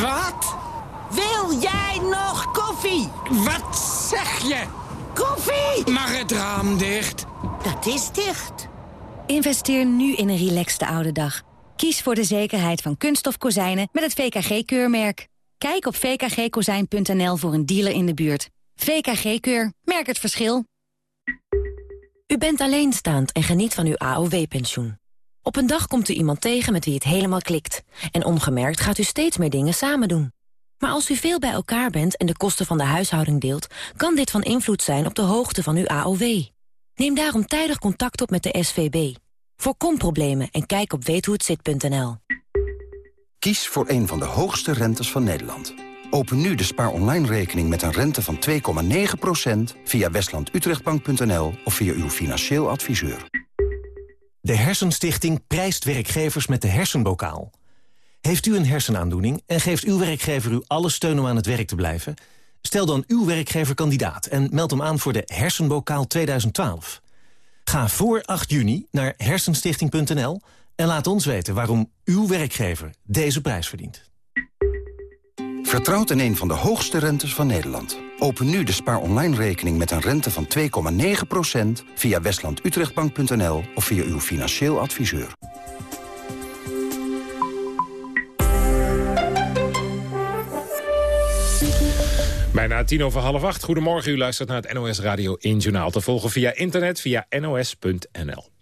Wat? Wil jij nog koffie? Wat zeg je? Koffie! Mag het raam dicht? Dat is dicht. Investeer nu in een relaxte oude dag. Kies voor de zekerheid van kunststof kozijnen met het VKG-keurmerk. Kijk op vkgkozijn.nl voor een dealer in de buurt. VKG-keur. Merk het verschil. U bent alleenstaand en geniet van uw AOW-pensioen. Op een dag komt u iemand tegen met wie het helemaal klikt. En ongemerkt gaat u steeds meer dingen samen doen. Maar als u veel bij elkaar bent en de kosten van de huishouding deelt... kan dit van invloed zijn op de hoogte van uw AOW. Neem daarom tijdig contact op met de SVB. Voorkom problemen en kijk op weethohetzit.nl. Kies voor een van de hoogste rentes van Nederland. Open nu de Spaar Online rekening met een rente van 2,9% via westlandutrechtbank.nl of via uw financieel adviseur. De Hersenstichting prijst werkgevers met de hersenbokaal. Heeft u een hersenaandoening en geeft uw werkgever u alle steun om aan het werk te blijven? Stel dan uw werkgever kandidaat en meld hem aan voor de Hersenbokaal 2012. Ga voor 8 juni naar hersenstichting.nl en laat ons weten waarom uw werkgever deze prijs verdient. Vertrouwt in een van de hoogste rentes van Nederland. Open nu de Spaar Online rekening met een rente van 2,9% via westlandutrechtbank.nl of via uw financieel adviseur. Bijna tien over half acht. Goedemorgen, u luistert naar het NOS Radio 1 Journaal. Te volgen via internet via nos.nl.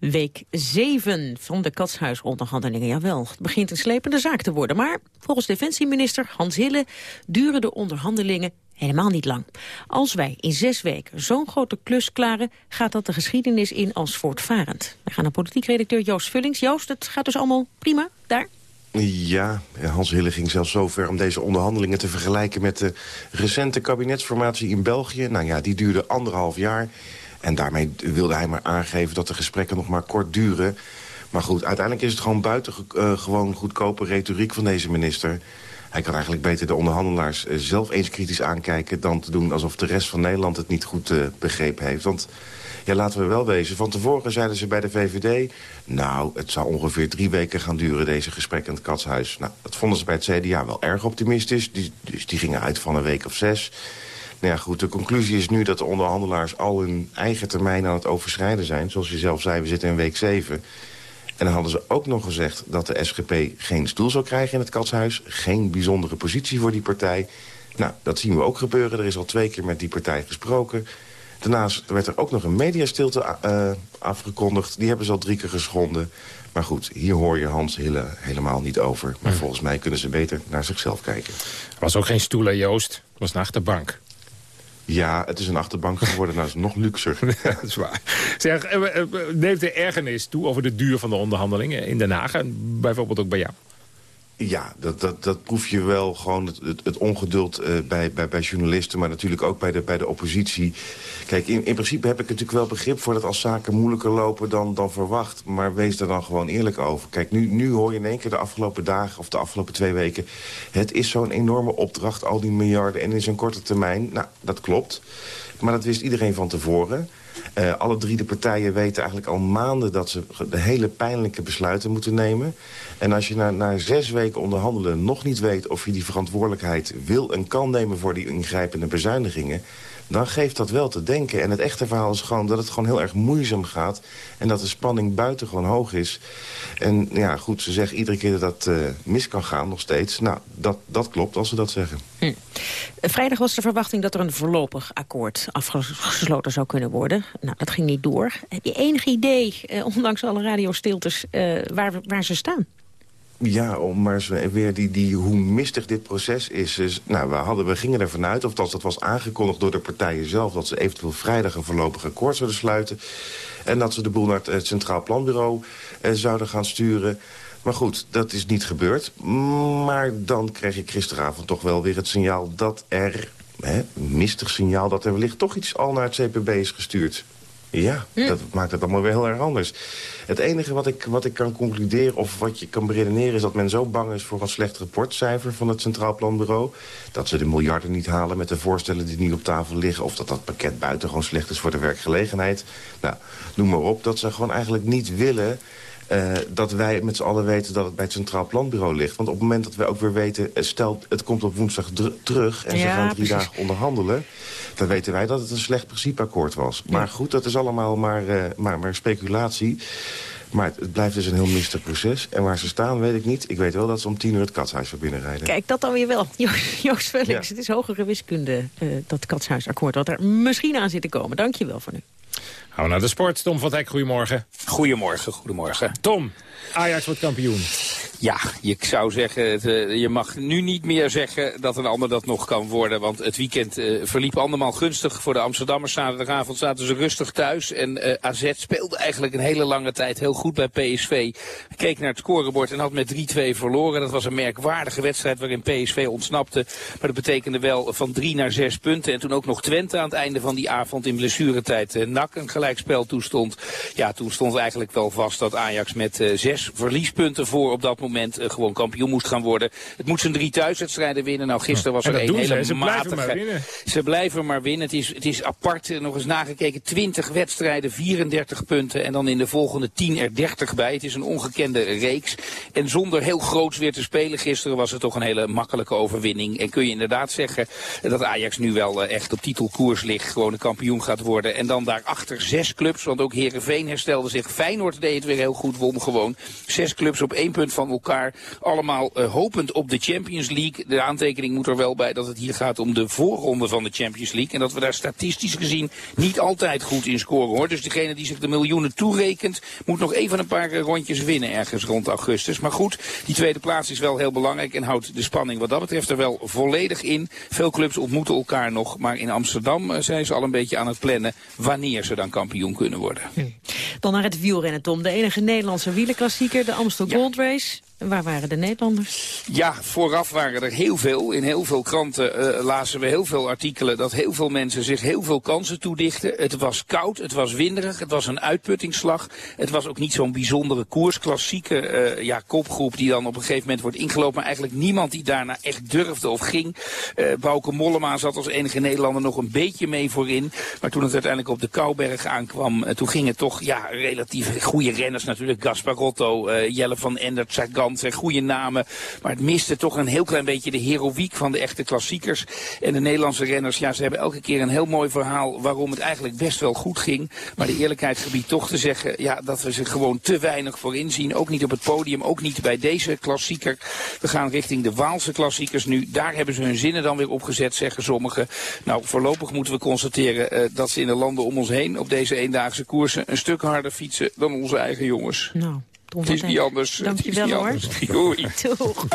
Week 7 van de katshuisonderhandelingen. Jawel, het begint een slepende zaak te worden. Maar volgens defensieminister Hans Hille duren de onderhandelingen helemaal niet lang. Als wij in zes weken zo'n grote klus klaren... gaat dat de geschiedenis in als voortvarend. We gaan naar politiek redacteur Joost Vullings. Joost, het gaat dus allemaal prima daar? Ja, Hans Hille ging zelfs zover om deze onderhandelingen te vergelijken... met de recente kabinetsformatie in België. Nou ja, die duurde anderhalf jaar. En daarmee wilde hij maar aangeven dat de gesprekken nog maar kort duren. Maar goed, uiteindelijk is het gewoon buitengewoon uh, goedkope retoriek van deze minister. Hij kan eigenlijk beter de onderhandelaars uh, zelf eens kritisch aankijken... dan te doen alsof de rest van Nederland het niet goed uh, begrepen heeft. Want ja, laten we wel wezen. Van tevoren zeiden ze bij de VVD... nou, het zou ongeveer drie weken gaan duren, deze gesprek in het Katshuis. Nou, dat vonden ze bij het CDA wel erg optimistisch. Die, dus die gingen uit van een week of zes. Nou ja, goed, de conclusie is nu dat de onderhandelaars al hun eigen termijn aan het overschrijden zijn. Zoals je zelf zei, we zitten in week 7. En dan hadden ze ook nog gezegd dat de SGP geen stoel zou krijgen in het katshuis. Geen bijzondere positie voor die partij. Nou, dat zien we ook gebeuren. Er is al twee keer met die partij gesproken. Daarnaast werd er ook nog een mediastilte uh, afgekondigd. Die hebben ze al drie keer geschonden. Maar goed, hier hoor je Hans Hille helemaal niet over. Maar volgens mij kunnen ze beter naar zichzelf kijken. Er was ook geen stoel, Joost. Het was een achterbank. Ja, het is een achterbank geworden. nou, is nog luxer. *laughs* dat is waar. Zeg, neemt er ergernis toe over de duur van de onderhandelingen in Den Haag? En bijvoorbeeld ook bij jou? Ja, dat, dat, dat proef je wel gewoon het, het, ongeduld uh, bij, bij, bij journalisten... maar natuurlijk ook bij de, bij de oppositie. Kijk, in, in principe heb ik natuurlijk wel begrip voor dat als zaken moeilijker lopen dan, dan verwacht. Maar wees daar dan gewoon eerlijk over. Kijk, nu, nu hoor je in één keer de afgelopen dagen of de afgelopen twee weken... het is zo'n enorme opdracht, al die miljarden en in zo'n korte termijn. Nou, dat klopt. Maar dat wist iedereen van tevoren. Uh, alle drie de partijen weten eigenlijk al maanden dat ze de hele pijnlijke besluiten moeten nemen. En als je na, na zes weken onderhandelen nog niet weet of je die verantwoordelijkheid wil en kan nemen voor die ingrijpende bezuinigingen dan geeft dat wel te denken. En het echte verhaal is gewoon dat het gewoon heel erg moeizaam gaat... en dat de spanning buitengewoon hoog is. En ja, goed, ze zeggen iedere keer dat dat uh, mis kan gaan, nog steeds. Nou, dat, dat klopt als ze dat zeggen. Hm. Vrijdag was de verwachting dat er een voorlopig akkoord afgesloten zou kunnen worden. Nou, dat ging niet door. Heb je enig idee, eh, ondanks alle radiostiltes, uh, waar, waar ze staan? Ja, om maar weer die, die, hoe mistig dit proces is. Dus, nou, we, hadden, we gingen ervan uit, of dat, dat was aangekondigd door de partijen zelf... dat ze eventueel vrijdag een voorlopig akkoord zouden sluiten. En dat ze de boel naar het Centraal Planbureau eh, zouden gaan sturen. Maar goed, dat is niet gebeurd. Maar dan kreeg ik gisteravond toch wel weer het signaal dat er... Hè, mistig signaal dat er wellicht toch iets al naar het CPB is gestuurd. Ja, hm. dat maakt het allemaal weer heel erg anders. Het enige wat ik, wat ik kan concluderen of wat je kan beredeneren... is dat men zo bang is voor een slecht rapportcijfer van het Centraal Planbureau... dat ze de miljarden niet halen met de voorstellen die nu op tafel liggen... of dat dat pakket buitengewoon slecht is voor de werkgelegenheid. Nou, noem maar op, dat ze gewoon eigenlijk niet willen... Uh, dat wij met z'n allen weten dat het bij het Centraal Planbureau ligt. Want op het moment dat wij ook weer weten... Eh, stel, het komt op woensdag terug en ja, ze gaan drie dagen onderhandelen... dan weten wij dat het een slecht principeakkoord was. Ja. Maar goed, dat is allemaal maar, uh, maar, maar speculatie. Maar het, het, blijft dus een heel mistig proces. En waar ze staan, weet ik niet. Ik weet wel dat ze om tien uur het katshuis weer binnenrijden. Kijk, dat dan weer wel. *laughs* Joost, Joost Felix, ja. het is hogere wiskunde, uh, dat katshuisakkoord... wat er misschien aan zit te komen. Dank je wel voor nu. Gaan we naar de sport. Tom van Dijk, goedemorgen. Goedemorgen, goedemorgen. Tom, Ajax wordt kampioen. Ja, je zou zeggen, uh, je mag nu niet meer zeggen dat een ander dat nog kan worden. Want het weekend uh, verliep andermaal gunstig voor de Amsterdammers. Zaterdagavond zaten ze rustig thuis. En uh, AZ speelde eigenlijk een hele lange tijd heel goed bij PSV. Keek naar het scorebord en had met 3-2 verloren. Dat was een merkwaardige wedstrijd waarin PSV ontsnapte. Maar dat betekende wel van 3 naar 6 punten. En toen ook nog Twente aan het einde van die avond in blessuretijd uh, NAC een gelijkspel toestond. Ja, toen stond eigenlijk wel vast dat Ajax met 6 verliespunten voor op dat moment moment eh, gewoon kampioen moest gaan worden. Het moet zijn drie thuiswedstrijden winnen. Nou, gisteren was En er een doen ze, hele hè? Ze blijven matige... maar winnen. Ze blijven maar winnen. Het is, het is apart. eh, Nog eens nagekeken. 20 wedstrijden, 34 punten. En dan in de volgende 10 er 30 bij. Het is een ongekende reeks. En zonder heel groots weer te spelen gisteren was het toch een hele makkelijke overwinning. En kun je inderdaad zeggen dat Ajax nu wel eh, echt op titelkoers ligt. Gewoon een kampioen gaat worden. En dan daarachter zes clubs. Want ook Herenveen herstelde zich. Feyenoord deed het weer heel goed. Won gewoon. Zes clubs op één punt van elkaar. Allemaal eh, hopend op de Champions League. De aantekening moet er wel bij dat het hier gaat om de voorronde van de Champions League. En dat we daar statistisch gezien niet altijd goed in scoren hoor. Dus degene die zich de miljoenen toerekent, moet nog even een paar eh, rondjes winnen ergens rond augustus. Maar goed, die tweede plaats is wel heel belangrijk en houdt de spanning wat dat betreft er wel volledig in. Veel clubs ontmoeten elkaar nog, maar in Amsterdam eh, zijn ze al een beetje aan het plannen wanneer ze dan kampioen kunnen worden. Dan naar het wielrennen, Tom. De enige Nederlandse wielerklassieker, de Amstel Gold Race. Waar waren de Nederlanders? Ja, vooraf waren er heel veel. In heel veel kranten eh, lazen we heel veel artikelen dat heel veel mensen zich heel veel kansen toedichten. Het was koud, het was winderig, het was een uitputtingsslag. Het was ook niet zo'n bijzondere koers. Klassieke eh, ja, kopgroep die dan op een gegeven moment wordt ingelopen. Maar eigenlijk niemand die daarna echt durfde of ging. Eh Bouke Mollema zat als enige Nederlander nog een beetje mee voorin. Maar toen het uiteindelijk op de Kouberg aankwam, toen gingen toch ja, relatief goede renners natuurlijk. Gasparotto, Jelle van Endert, zijn goede namen. Maar het miste toch een heel klein beetje de heroïek van de echte klassiekers. En de Nederlandse renners, ja, ze hebben elke keer een heel mooi verhaal waarom het eigenlijk best wel goed ging. Maar de eerlijkheid gebied toch te zeggen ja, dat we ze gewoon te weinig voorin zien. Ook niet op het podium, ook niet bij deze klassieker. We gaan richting de Waalse klassiekers nu. Daar hebben ze hun zinnen dan weer opgezet, zeggen sommigen. Nou, voorlopig moeten we constateren eh, dat ze in de landen om ons heen op deze eendaagse koersen een stuk harder fietsen dan onze eigen jongens. Nou, Tom Het is niet anders. Het is Dankjewel niet hoor. anders. *laughs* Doei. Doeg.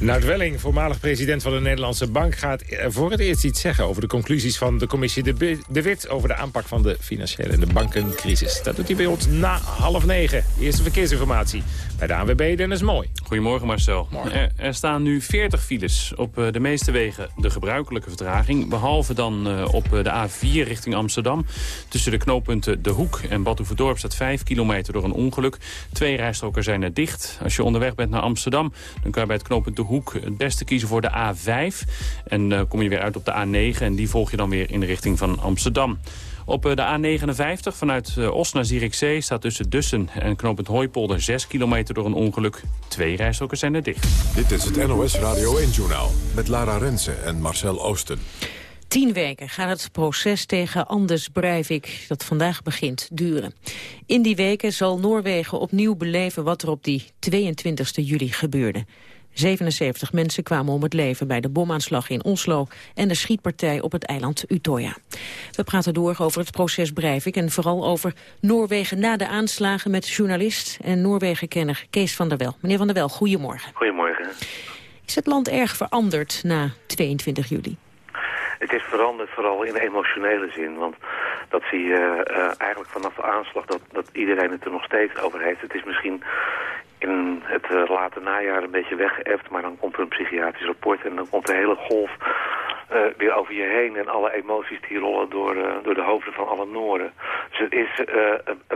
Nout Welling, voormalig president van de Nederlandse Bank... gaat voor het eerst iets zeggen over de conclusies van de commissie De, de Wit... over de aanpak van de financiële en de bankencrisis. Dat doet hij bij ons na half negen. Eerste verkeersinformatie bij de ANWB Dennis Mooi. Goedemorgen Marcel. Er, er staan nu 40 files op eh, de meeste wegen de gebruikelijke vertraging. Behalve dan eh, op eh, de A4 richting Amsterdam. Tussen de knooppunten De Hoek en Badhoevedorp staat 5 kilometer door een ongeluk. Twee rijstroken zijn er dicht. Als je onderweg bent naar Amsterdam, dan kan je bij het knooppunt De Hoek het beste kiezen voor de A5. En eh, kom je weer uit op de A9 en die volg je dan weer in de richting van Amsterdam. Op eh, de A59 vanuit eh, Os naar Zierikzee staat tussen Dussen en knooppunt Hooipolder 6 kilometer door een ongeluk. Twee rijstroken zijn er dicht. Dit is het NOS Radio 1-journaal met Lara Rensen en Marcel Oosten. Tien weken gaat het proces tegen Anders Breivik, dat vandaag begint, duren. In die weken zal Noorwegen opnieuw beleven wat er op die 22 juli gebeurde. 77 mensen kwamen om het leven bij de bomaanslag in Oslo... en de schietpartij op het eiland Utøya. We praten door over het proces Breivik... en vooral over Noorwegen na de aanslagen met journalist... en Noorwegen-kenner Kees van der Wel. Meneer van der Wel, goedemorgen. Goedemorgen. Is het land erg veranderd na 22 juli? Het is veranderd vooral in emotionele zin. Want dat zie je eh, eigenlijk vanaf de aanslag dat, dat iedereen het er nog steeds over heeft. Het is misschien in het eh, late najaar een beetje weggeëft. Maar dan komt er een psychiatrisch rapport en dan komt de hele golf eh, weer over je heen. En alle emoties die rollen door, eh, door de hoofden van alle Noorden. Dus het is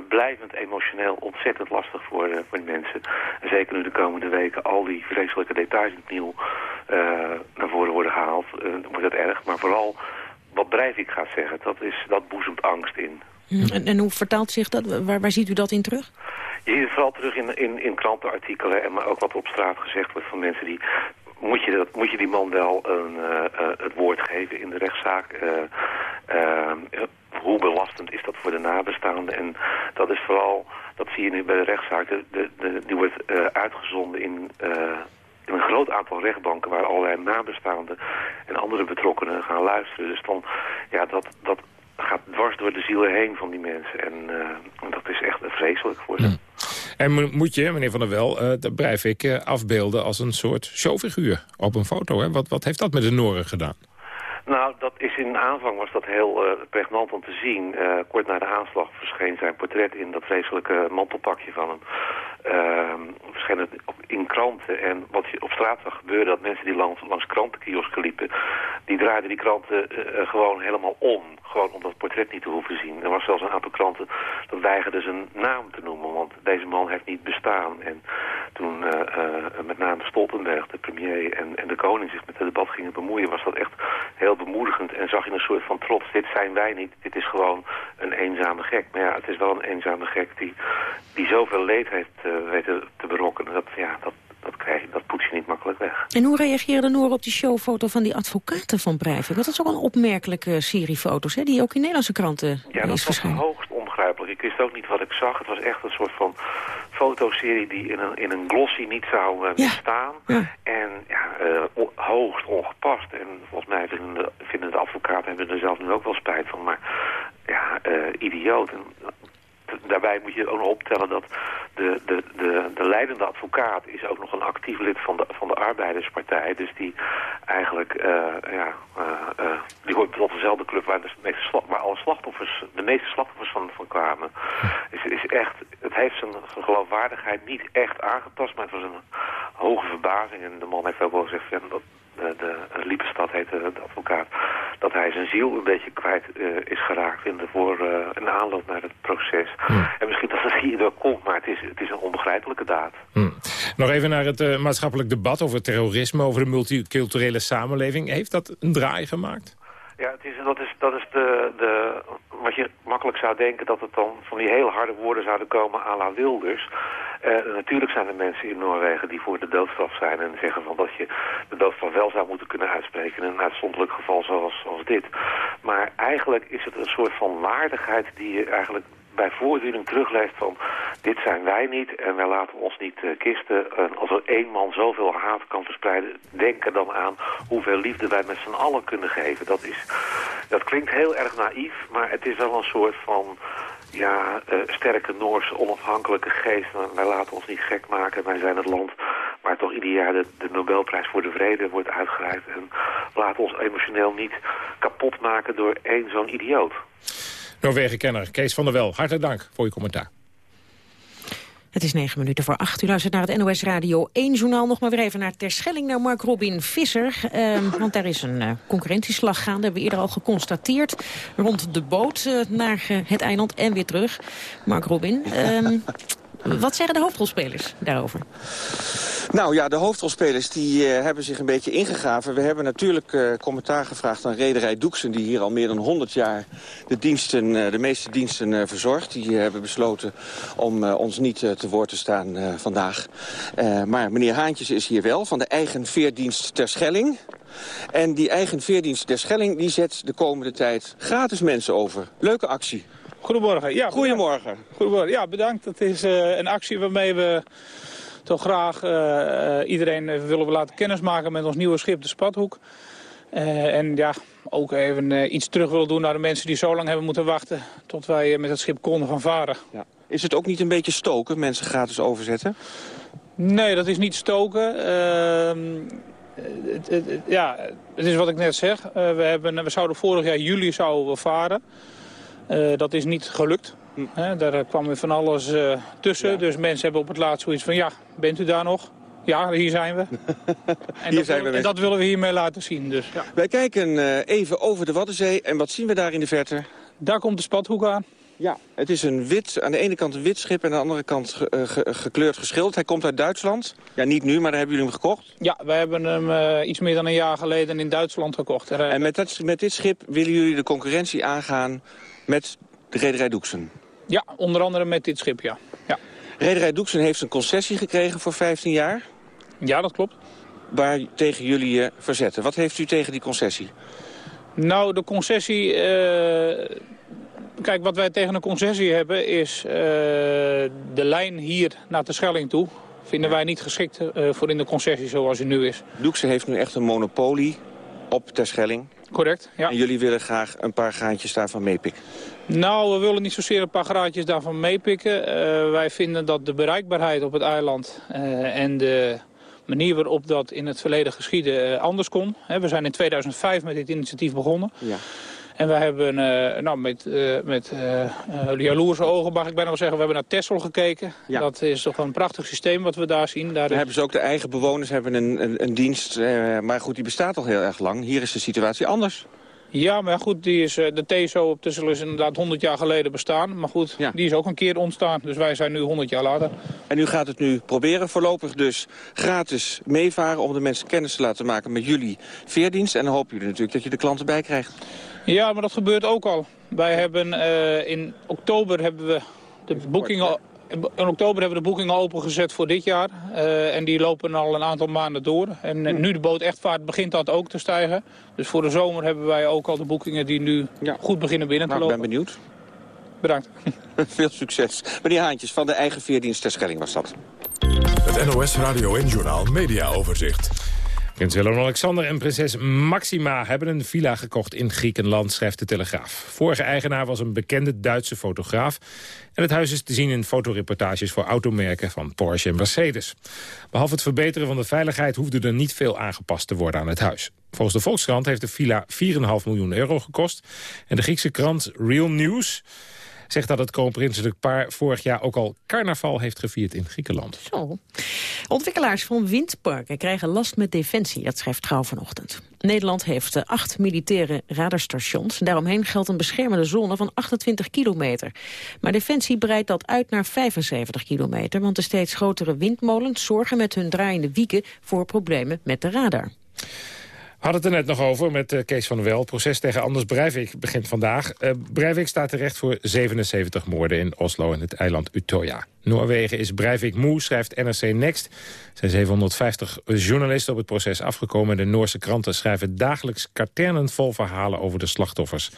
blijvend emotioneel ontzettend lastig voor, voor de mensen. En zeker nu de komende weken al die vreselijke details opnieuw naar voren worden gehaald. eh, wordt het erg. Maar vooral wat Breivik gaat zeggen, dat, is, dat boezemt angst in. En, en hoe vertaalt zich dat? Waar, waar ziet u dat in terug? Je ziet vooral terug in, in, in krantenartikelen en maar ook wat op straat gezegd wordt van mensen die... Moet je, dat, moet je die man wel een, eh, eh, het woord geven in de rechtszaak? Eh, hoe belastend is dat voor de nabestaanden? En dat is vooral, dat zie je nu bij de rechtszaak, de, de, die wordt uitgezonden in, in een groot aantal rechtbanken waar allerlei nabestaanden en andere betrokkenen gaan luisteren. Dus dan, ja, dat, dat gaat dwars door de ziel heen van die mensen. En eh, dat is echt vreselijk voor ze. En mo- moet je, meneer Van der Wel, eh dat Breivik eh, afbeelden als een soort showfiguur op een foto. Hè? Wat, wat heeft dat met de Noren gedaan? Nou, dat is in aanvang was dat heel eh, pregnant om te zien. Kort na de aanslag verscheen zijn portret in dat vreselijke mantelpakje van hem. Ehm verscheen het in kranten. En wat je op straat zag gebeuren, dat mensen die langs, langs krantenkiosken liepen... die draaiden die kranten eh, eh, gewoon helemaal om. Gewoon om dat portret niet te hoeven zien. Er was zelfs een aantal kranten dat weigerden zijn naam te noemen. Want deze man heeft niet bestaan. En toen uh, met name Stoltenberg, de premier en, en de koning zich met het debat gingen bemoeien, was dat echt heel bemoedigend. En zag je een soort van trots, dit zijn wij niet, dit is gewoon een eenzame gek. Maar ja, het is wel een eenzame gek die, die zoveel leed heeft weten te berokkenen. Dat, ja, dat, dat, krijg je, dat poets je niet makkelijk weg. En hoe reageerde Noor op die showfoto van die advocaten van Breivik? Dat is ook een opmerkelijke serie foto's, hè, die ook in Nederlandse kranten ja, dat was hoogst onbegrijpelijk. Ik wist ook niet wat ik zag. Het was echt een soort van fotoserie die in een, in een glossy niet zou uh, bestaan. Ja. En ja, uh, hoogst ongepast. En volgens mij vinden de, vinden de advocaten hebben er zelf nu ook wel spijt van. Maar ja, uh, idioot. En, daarbij moet je ook nog optellen dat de, de, de, de leidende advocaat is ook nog een actief lid van de, van de Arbeiderspartij. Dus die eigenlijk, uh, ja, uh, uh, die hoort tot dezelfde club waar, de meeste waar alle slachtoffers, de meeste slachtoffers van, van kwamen. Is, is echt, het heeft zijn geloofwaardigheid niet echt aangetast, maar het was een hoge verbazing. En de man heeft ook wel gezegd, ja, dat, de, de Liepenstad heet de, advocaat, dat hij zijn ziel een beetje kwijt uh, is geraakt in de voor uh, een aanloop naar het proces. En misschien dat het hierdoor komt, maar het is, het is een onbegrijpelijke daad. Hmm. Nog even naar het uh, maatschappelijk debat over terrorisme, over de multiculturele samenleving. Heeft dat een draai gemaakt? Ja, het is, dat is, dat is de, de, wat je makkelijk zou denken dat het dan van die hele harde woorden zouden komen à la Wilders. Uh, natuurlijk zijn er mensen in Noorwegen die voor de doodstraf zijn en zeggen van dat je de doodstraf wel zou moeten kunnen uitspreken in een uitzonderlijk geval zoals, zoals dit. Maar eigenlijk is het een soort van waardigheid die je eigenlijk bij voortdurend terugleest van dit zijn wij niet en wij laten ons niet uh, kisten. Uh, als er één man zoveel haat kan verspreiden, denk er dan aan hoeveel liefde wij met z'n allen kunnen geven. Dat, is, dat klinkt heel erg naïef, maar het is wel een soort van ja, uh, sterke Noorse onafhankelijke geest. Wij laten ons niet gek maken. Wij zijn het land waar toch ieder jaar de, de Nobelprijs voor de Vrede wordt uitgereikt. En laten ons emotioneel niet kapot maken door één zo'n idioot. Noorwegen-kenner Kees van der Wel, hartelijk dank voor je commentaar. Het is negen minuten voor acht. U luistert naar het NOS Radio 1 journaal. Nog maar weer even naar Terschelling, naar Mark Robin Visser. Um, *laughs* want daar is een uh, concurrentieslag gaande. Dat hebben we eerder al geconstateerd. Rond de boot uh, naar uh, het eiland en weer terug. Mark Robin, um, *laughs* wat zeggen de hoofdrolspelers daarover? Nou ja, de hoofdrolspelers die uh, hebben zich een beetje ingegraven. We hebben natuurlijk uh, commentaar gevraagd aan rederij Doeksen... die hier al meer dan 100 jaar de, diensten, uh, de meeste diensten verzorgt. Die hebben besloten om ons niet te woord te staan vandaag. maar meneer Haantjes is hier wel, van de eigen veerdienst ter Schelling. En die eigen veerdienst ter Schelling die zet de komende tijd gratis mensen over. Leuke actie. Goedemorgen. Ja, Goedemorgen. Goedemorgen. Ja, bedankt. Het is uh, een actie waarmee we toch graag uh, iedereen willen laten kennismaken met ons nieuwe schip, de Spathoek. Uh, en ja, ook even iets terug willen doen naar de mensen die zo lang hebben moeten wachten... tot wij met het schip konden gaan varen. Ja. Is het ook niet een beetje stoken, mensen gratis overzetten? Nee, dat is niet stoken. Ehm, het, het, het, ja, het is wat ik net zeg. we, hebben, we zouden vorig jaar juli zouden we varen. Uh, dat is niet gelukt. Hm. daar kwam weer van alles uh, tussen. Ja. Dus mensen hebben op het laatst zoiets van... ja, bent u daar nog? Ja, hier zijn we. *laughs* en, hier dat, zijn we en dat willen we hiermee laten zien. Dus, ja. Wij kijken uh, even over de Waddenzee. En wat zien we daar in de verte? Daar komt de spathoek aan. Ja, het is een wit, aan de ene kant een wit schip en aan de andere kant ge, ge, gekleurd geschilderd. Hij komt uit Duitsland. Ja, niet nu, maar daar hebben jullie hem gekocht? Ja, wij hebben hem uh, iets meer dan een jaar geleden in Duitsland gekocht. Er, en met, dat, met dit schip willen jullie de concurrentie aangaan met de rederij Doeksen? Ja, onder andere met dit schip, ja. ja. Rederij Doeksen heeft een concessie gekregen voor 15 jaar? Ja, dat klopt. Waar tegen jullie je verzetten. Wat heeft u tegen die concessie? Nou, de concessie... Uh, kijk, wat wij tegen een concessie hebben is uh, de lijn hier naar de Schelling toe. Vinden wij niet geschikt uh, voor in de concessie zoals die nu is. Doeksen heeft nu echt een monopolie op Terschelling. Correct, ja. En jullie willen graag een paar graantjes daarvan meepikken? Nou, we willen niet zozeer een paar graantjes daarvan meepikken. Uh, wij vinden dat de bereikbaarheid op het eiland uh, en de manier waarop dat in het verleden geschiedde uh, anders kon. we zijn in 2005 met dit initiatief begonnen. Ja. En wij hebben uh, nou, met, uh, met uh, jaloerse ogen, mag ik bijna wel zeggen, we hebben naar Texel gekeken. Ja. Dat is toch een prachtig systeem wat we daar zien. Daar, hebben ze ook de eigen bewoners hebben een, een, een dienst, maar goed, die bestaat al heel erg lang. Hier is de situatie anders. Ja, maar goed, die is, eh, de TSO op is inderdaad 100 jaar geleden bestaan. Maar goed, die is ook een keer ontstaan. Dus wij zijn nu 100 jaar later. En u gaat het nu proberen, voorlopig dus gratis meevaren... om de mensen kennis te laten maken met jullie veerdienst. En dan hopen jullie natuurlijk dat je de klanten bij krijgt. Ja, maar dat gebeurt ook al. Wij hebben eh, in oktober hebben we de boekingen... In oktober hebben we de boekingen opengezet voor dit jaar. Uh, en die lopen al een aantal maanden door. En uh, nu de boot echt vaart begint dat ook te stijgen. Dus voor de zomer hebben wij ook al de boekingen die nu ja. goed beginnen binnen nou, te lopen. Ik ben benieuwd. Bedankt. *laughs* Veel succes. Meneer Haantjes van de eigen veerdienst Terschelling was dat. Het NOS Radio en Journaal Media Overzicht. Prins Willem-Alexander en prinses Maxima hebben een villa gekocht in Griekenland, schrijft de Telegraaf. Vorige eigenaar was een bekende Duitse fotograaf. En het huis is te zien in fotoreportages voor automerken van Porsche en Mercedes. Behalve het verbeteren van de veiligheid hoefde er niet veel aangepast te worden aan het huis. Volgens de Volkskrant heeft de villa 4,5 miljoen euro gekost. En de Griekse krant Real News zegt dat het kroonprinselijk paar vorig jaar ook al carnaval heeft gevierd in Griekenland. Zo. Ontwikkelaars van windparken krijgen last met defensie, dat schrijft Trouw vanochtend. Nederland heeft acht militaire radarstations. Daaromheen geldt een beschermende zone van 28 kilometer. Maar Defensie breidt dat uit naar 75 kilometer... want de steeds grotere windmolens zorgen met hun draaiende wieken... voor problemen met de radar. Hadden het er net nog over met uh, Kees van Wel. Proces tegen Anders Breivik begint vandaag. Uh, Breivik staat terecht voor 77 moorden in Oslo en het eiland Utøya. Noorwegen is Breivik moe, schrijft NRC Next. Er zijn 750 journalisten op het proces afgekomen. De Noorse kranten schrijven dagelijks katernen vol verhalen over de slachtoffers.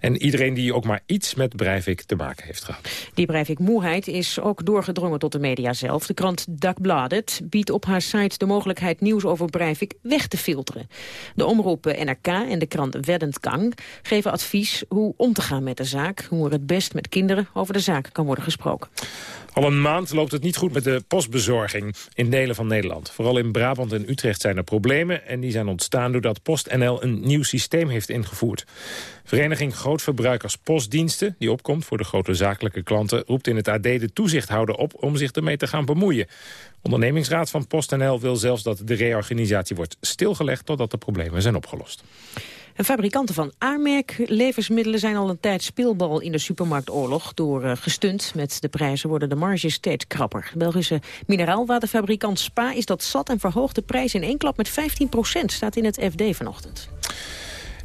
En iedereen die ook maar iets met Breivik te maken heeft gehad. Die Breivik-moeheid is ook doorgedrongen tot de media zelf. De krant Dagbladet biedt op haar site de mogelijkheid nieuws over Breivik weg te filteren. De omroepen NRK en de krant Weddend Kang geven advies hoe om te gaan met de zaak. Hoe er het best met kinderen over de zaak kan worden gesproken. Al een maand loopt het niet goed met de postbezorging in delen van Nederland. Vooral in Brabant en Utrecht zijn er problemen en die zijn ontstaan doordat PostNL een nieuw systeem heeft ingevoerd. Vereniging Grootverbruikers Postdiensten, die opkomt voor de grote zakelijke klanten, roept in het AD de toezichthouder op om zich ermee te gaan bemoeien. Ondernemingsraad van PostNL wil zelfs dat de reorganisatie wordt stilgelegd totdat de problemen zijn opgelost. En fabrikanten van aanmerk levensmiddelen zijn al een tijd speelbal in de supermarktoorlog. Door gestund met de prijzen worden de marges steeds krapper. Belgische mineraalwaterfabrikant Spa is dat zat en verhoogt de prijs in één klap met 15 procent, staat in het FD vanochtend.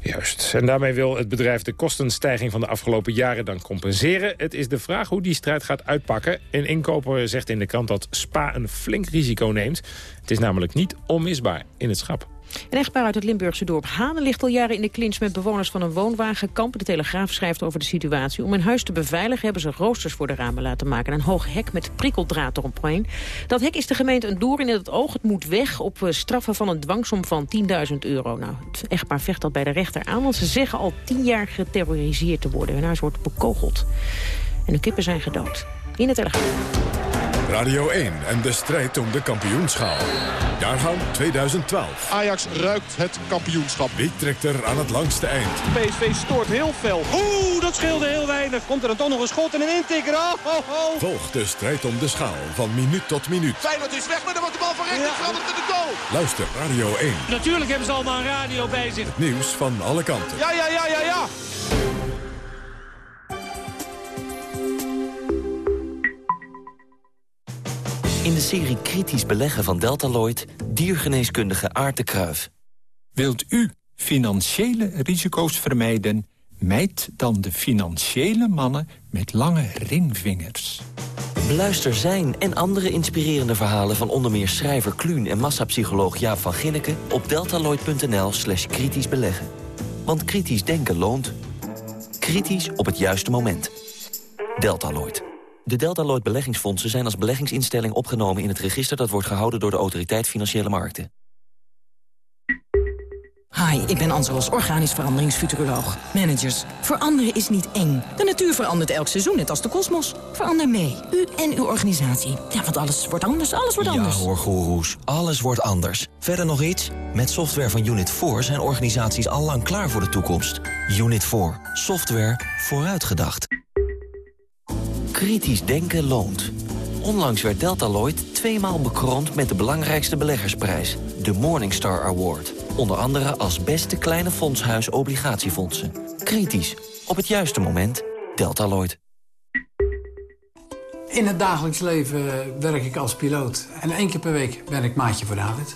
Juist. En daarmee wil het bedrijf de kostenstijging van de afgelopen jaren dan compenseren. Het is de vraag hoe die strijd gaat uitpakken. Een inkoper zegt in de krant dat Spa een flink risico neemt. Het is namelijk niet onmisbaar in het schap. Een echtpaar uit het Limburgse dorp Hanen ligt al jaren in de clinch met bewoners van een woonwagenkamp. De Telegraaf schrijft over de situatie. Om hun huis te beveiligen hebben ze roosters voor de ramen laten maken. Een hoog hek met prikkeldraad eromheen. Dat hek is de gemeente een door in het oog. Het moet weg op eh, straffen van een dwangsom van 10.000 euro. Nou, het echtpaar vecht dat bij de rechter aan, want ze zeggen al 10 jaar geterroriseerd te worden. Hun huis wordt bekogeld. En de kippen zijn gedood. In de Telegraaf. Radio 1 en de strijd om de kampioenschaal. Jaargang 2012. Ajax ruikt het kampioenschap. Wie trekt er aan het langste eind? PSV stoort heel fel. Oeh, dat scheelde heel weinig. Komt er dan toch nog een schot en een intikker? Oh, oh, oh. Volg de strijd om de schaal van minuut tot minuut. Feyenoord is weg, maar dan wordt de bal van rechts ja. veranderd in de goal. Luister Radio 1. Natuurlijk hebben ze allemaal een radio bij zich. Het nieuws van alle kanten. Ja, ja, ja, ja, ja. In de serie Kritisch Beleggen van Deltaloid... diergeneeskundige Aart de Kruif. Wilt u financiële risico's vermijden... mijd dan de financiële mannen met lange ringvingers. Beluister zijn en andere inspirerende verhalen... van onder meer schrijver Kluun en massapsycholoog Jaap van Ginneken... op deltaloid.nl slash kritisch beleggen. Want kritisch denken loont. Kritisch op het juiste moment. Deltaloid. De Deltaloid beleggingsfondsen zijn als beleggingsinstelling opgenomen in het register dat wordt gehouden door de Autoriteit Financiële Markten. Hi, ik ben Anselos, organisch veranderingsfuturoloog. Managers, veranderen is niet eng. De natuur verandert elk seizoen, net als de kosmos. Verander mee, u en uw organisatie. Ja, want alles wordt anders, alles wordt anders. Ja hoor, goeroes, alles wordt anders. Verder nog iets? Met software van Unit 4 zijn organisaties al lang klaar voor de toekomst. Unit 4, software vooruitgedacht. Kritisch denken loont. Onlangs werd Deltaloid tweemaal bekroond met de belangrijkste beleggersprijs, de Morningstar Award. Onder andere als beste kleine fondshuis obligatiefondsen. Kritisch. Op het juiste moment. Deltaloid. In het dagelijks leven werk ik als piloot. En één keer per week ben ik maatje voor David.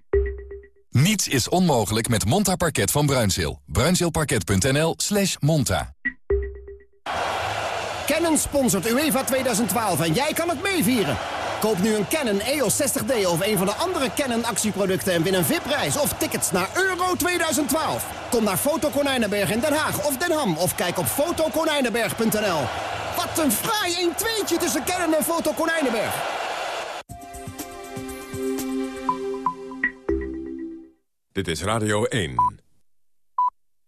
Niets is onmogelijk met Monta Parket van Bruinzeel. Bruinzeelparket.nl slash monta. Canon sponsort UEFA 2012 en jij kan het meevieren. Koop nu een Canon EOS 60D of een van de andere Canon actieproducten... en win een VIP-reis of tickets naar Euro 2012. Kom naar Foto Konijnenberg in Den Haag of Den Ham... of kijk op fotokonijnenberg.nl. Wat een fraai 1-2'tje tussen Canon en Foto Dit is Radio 1.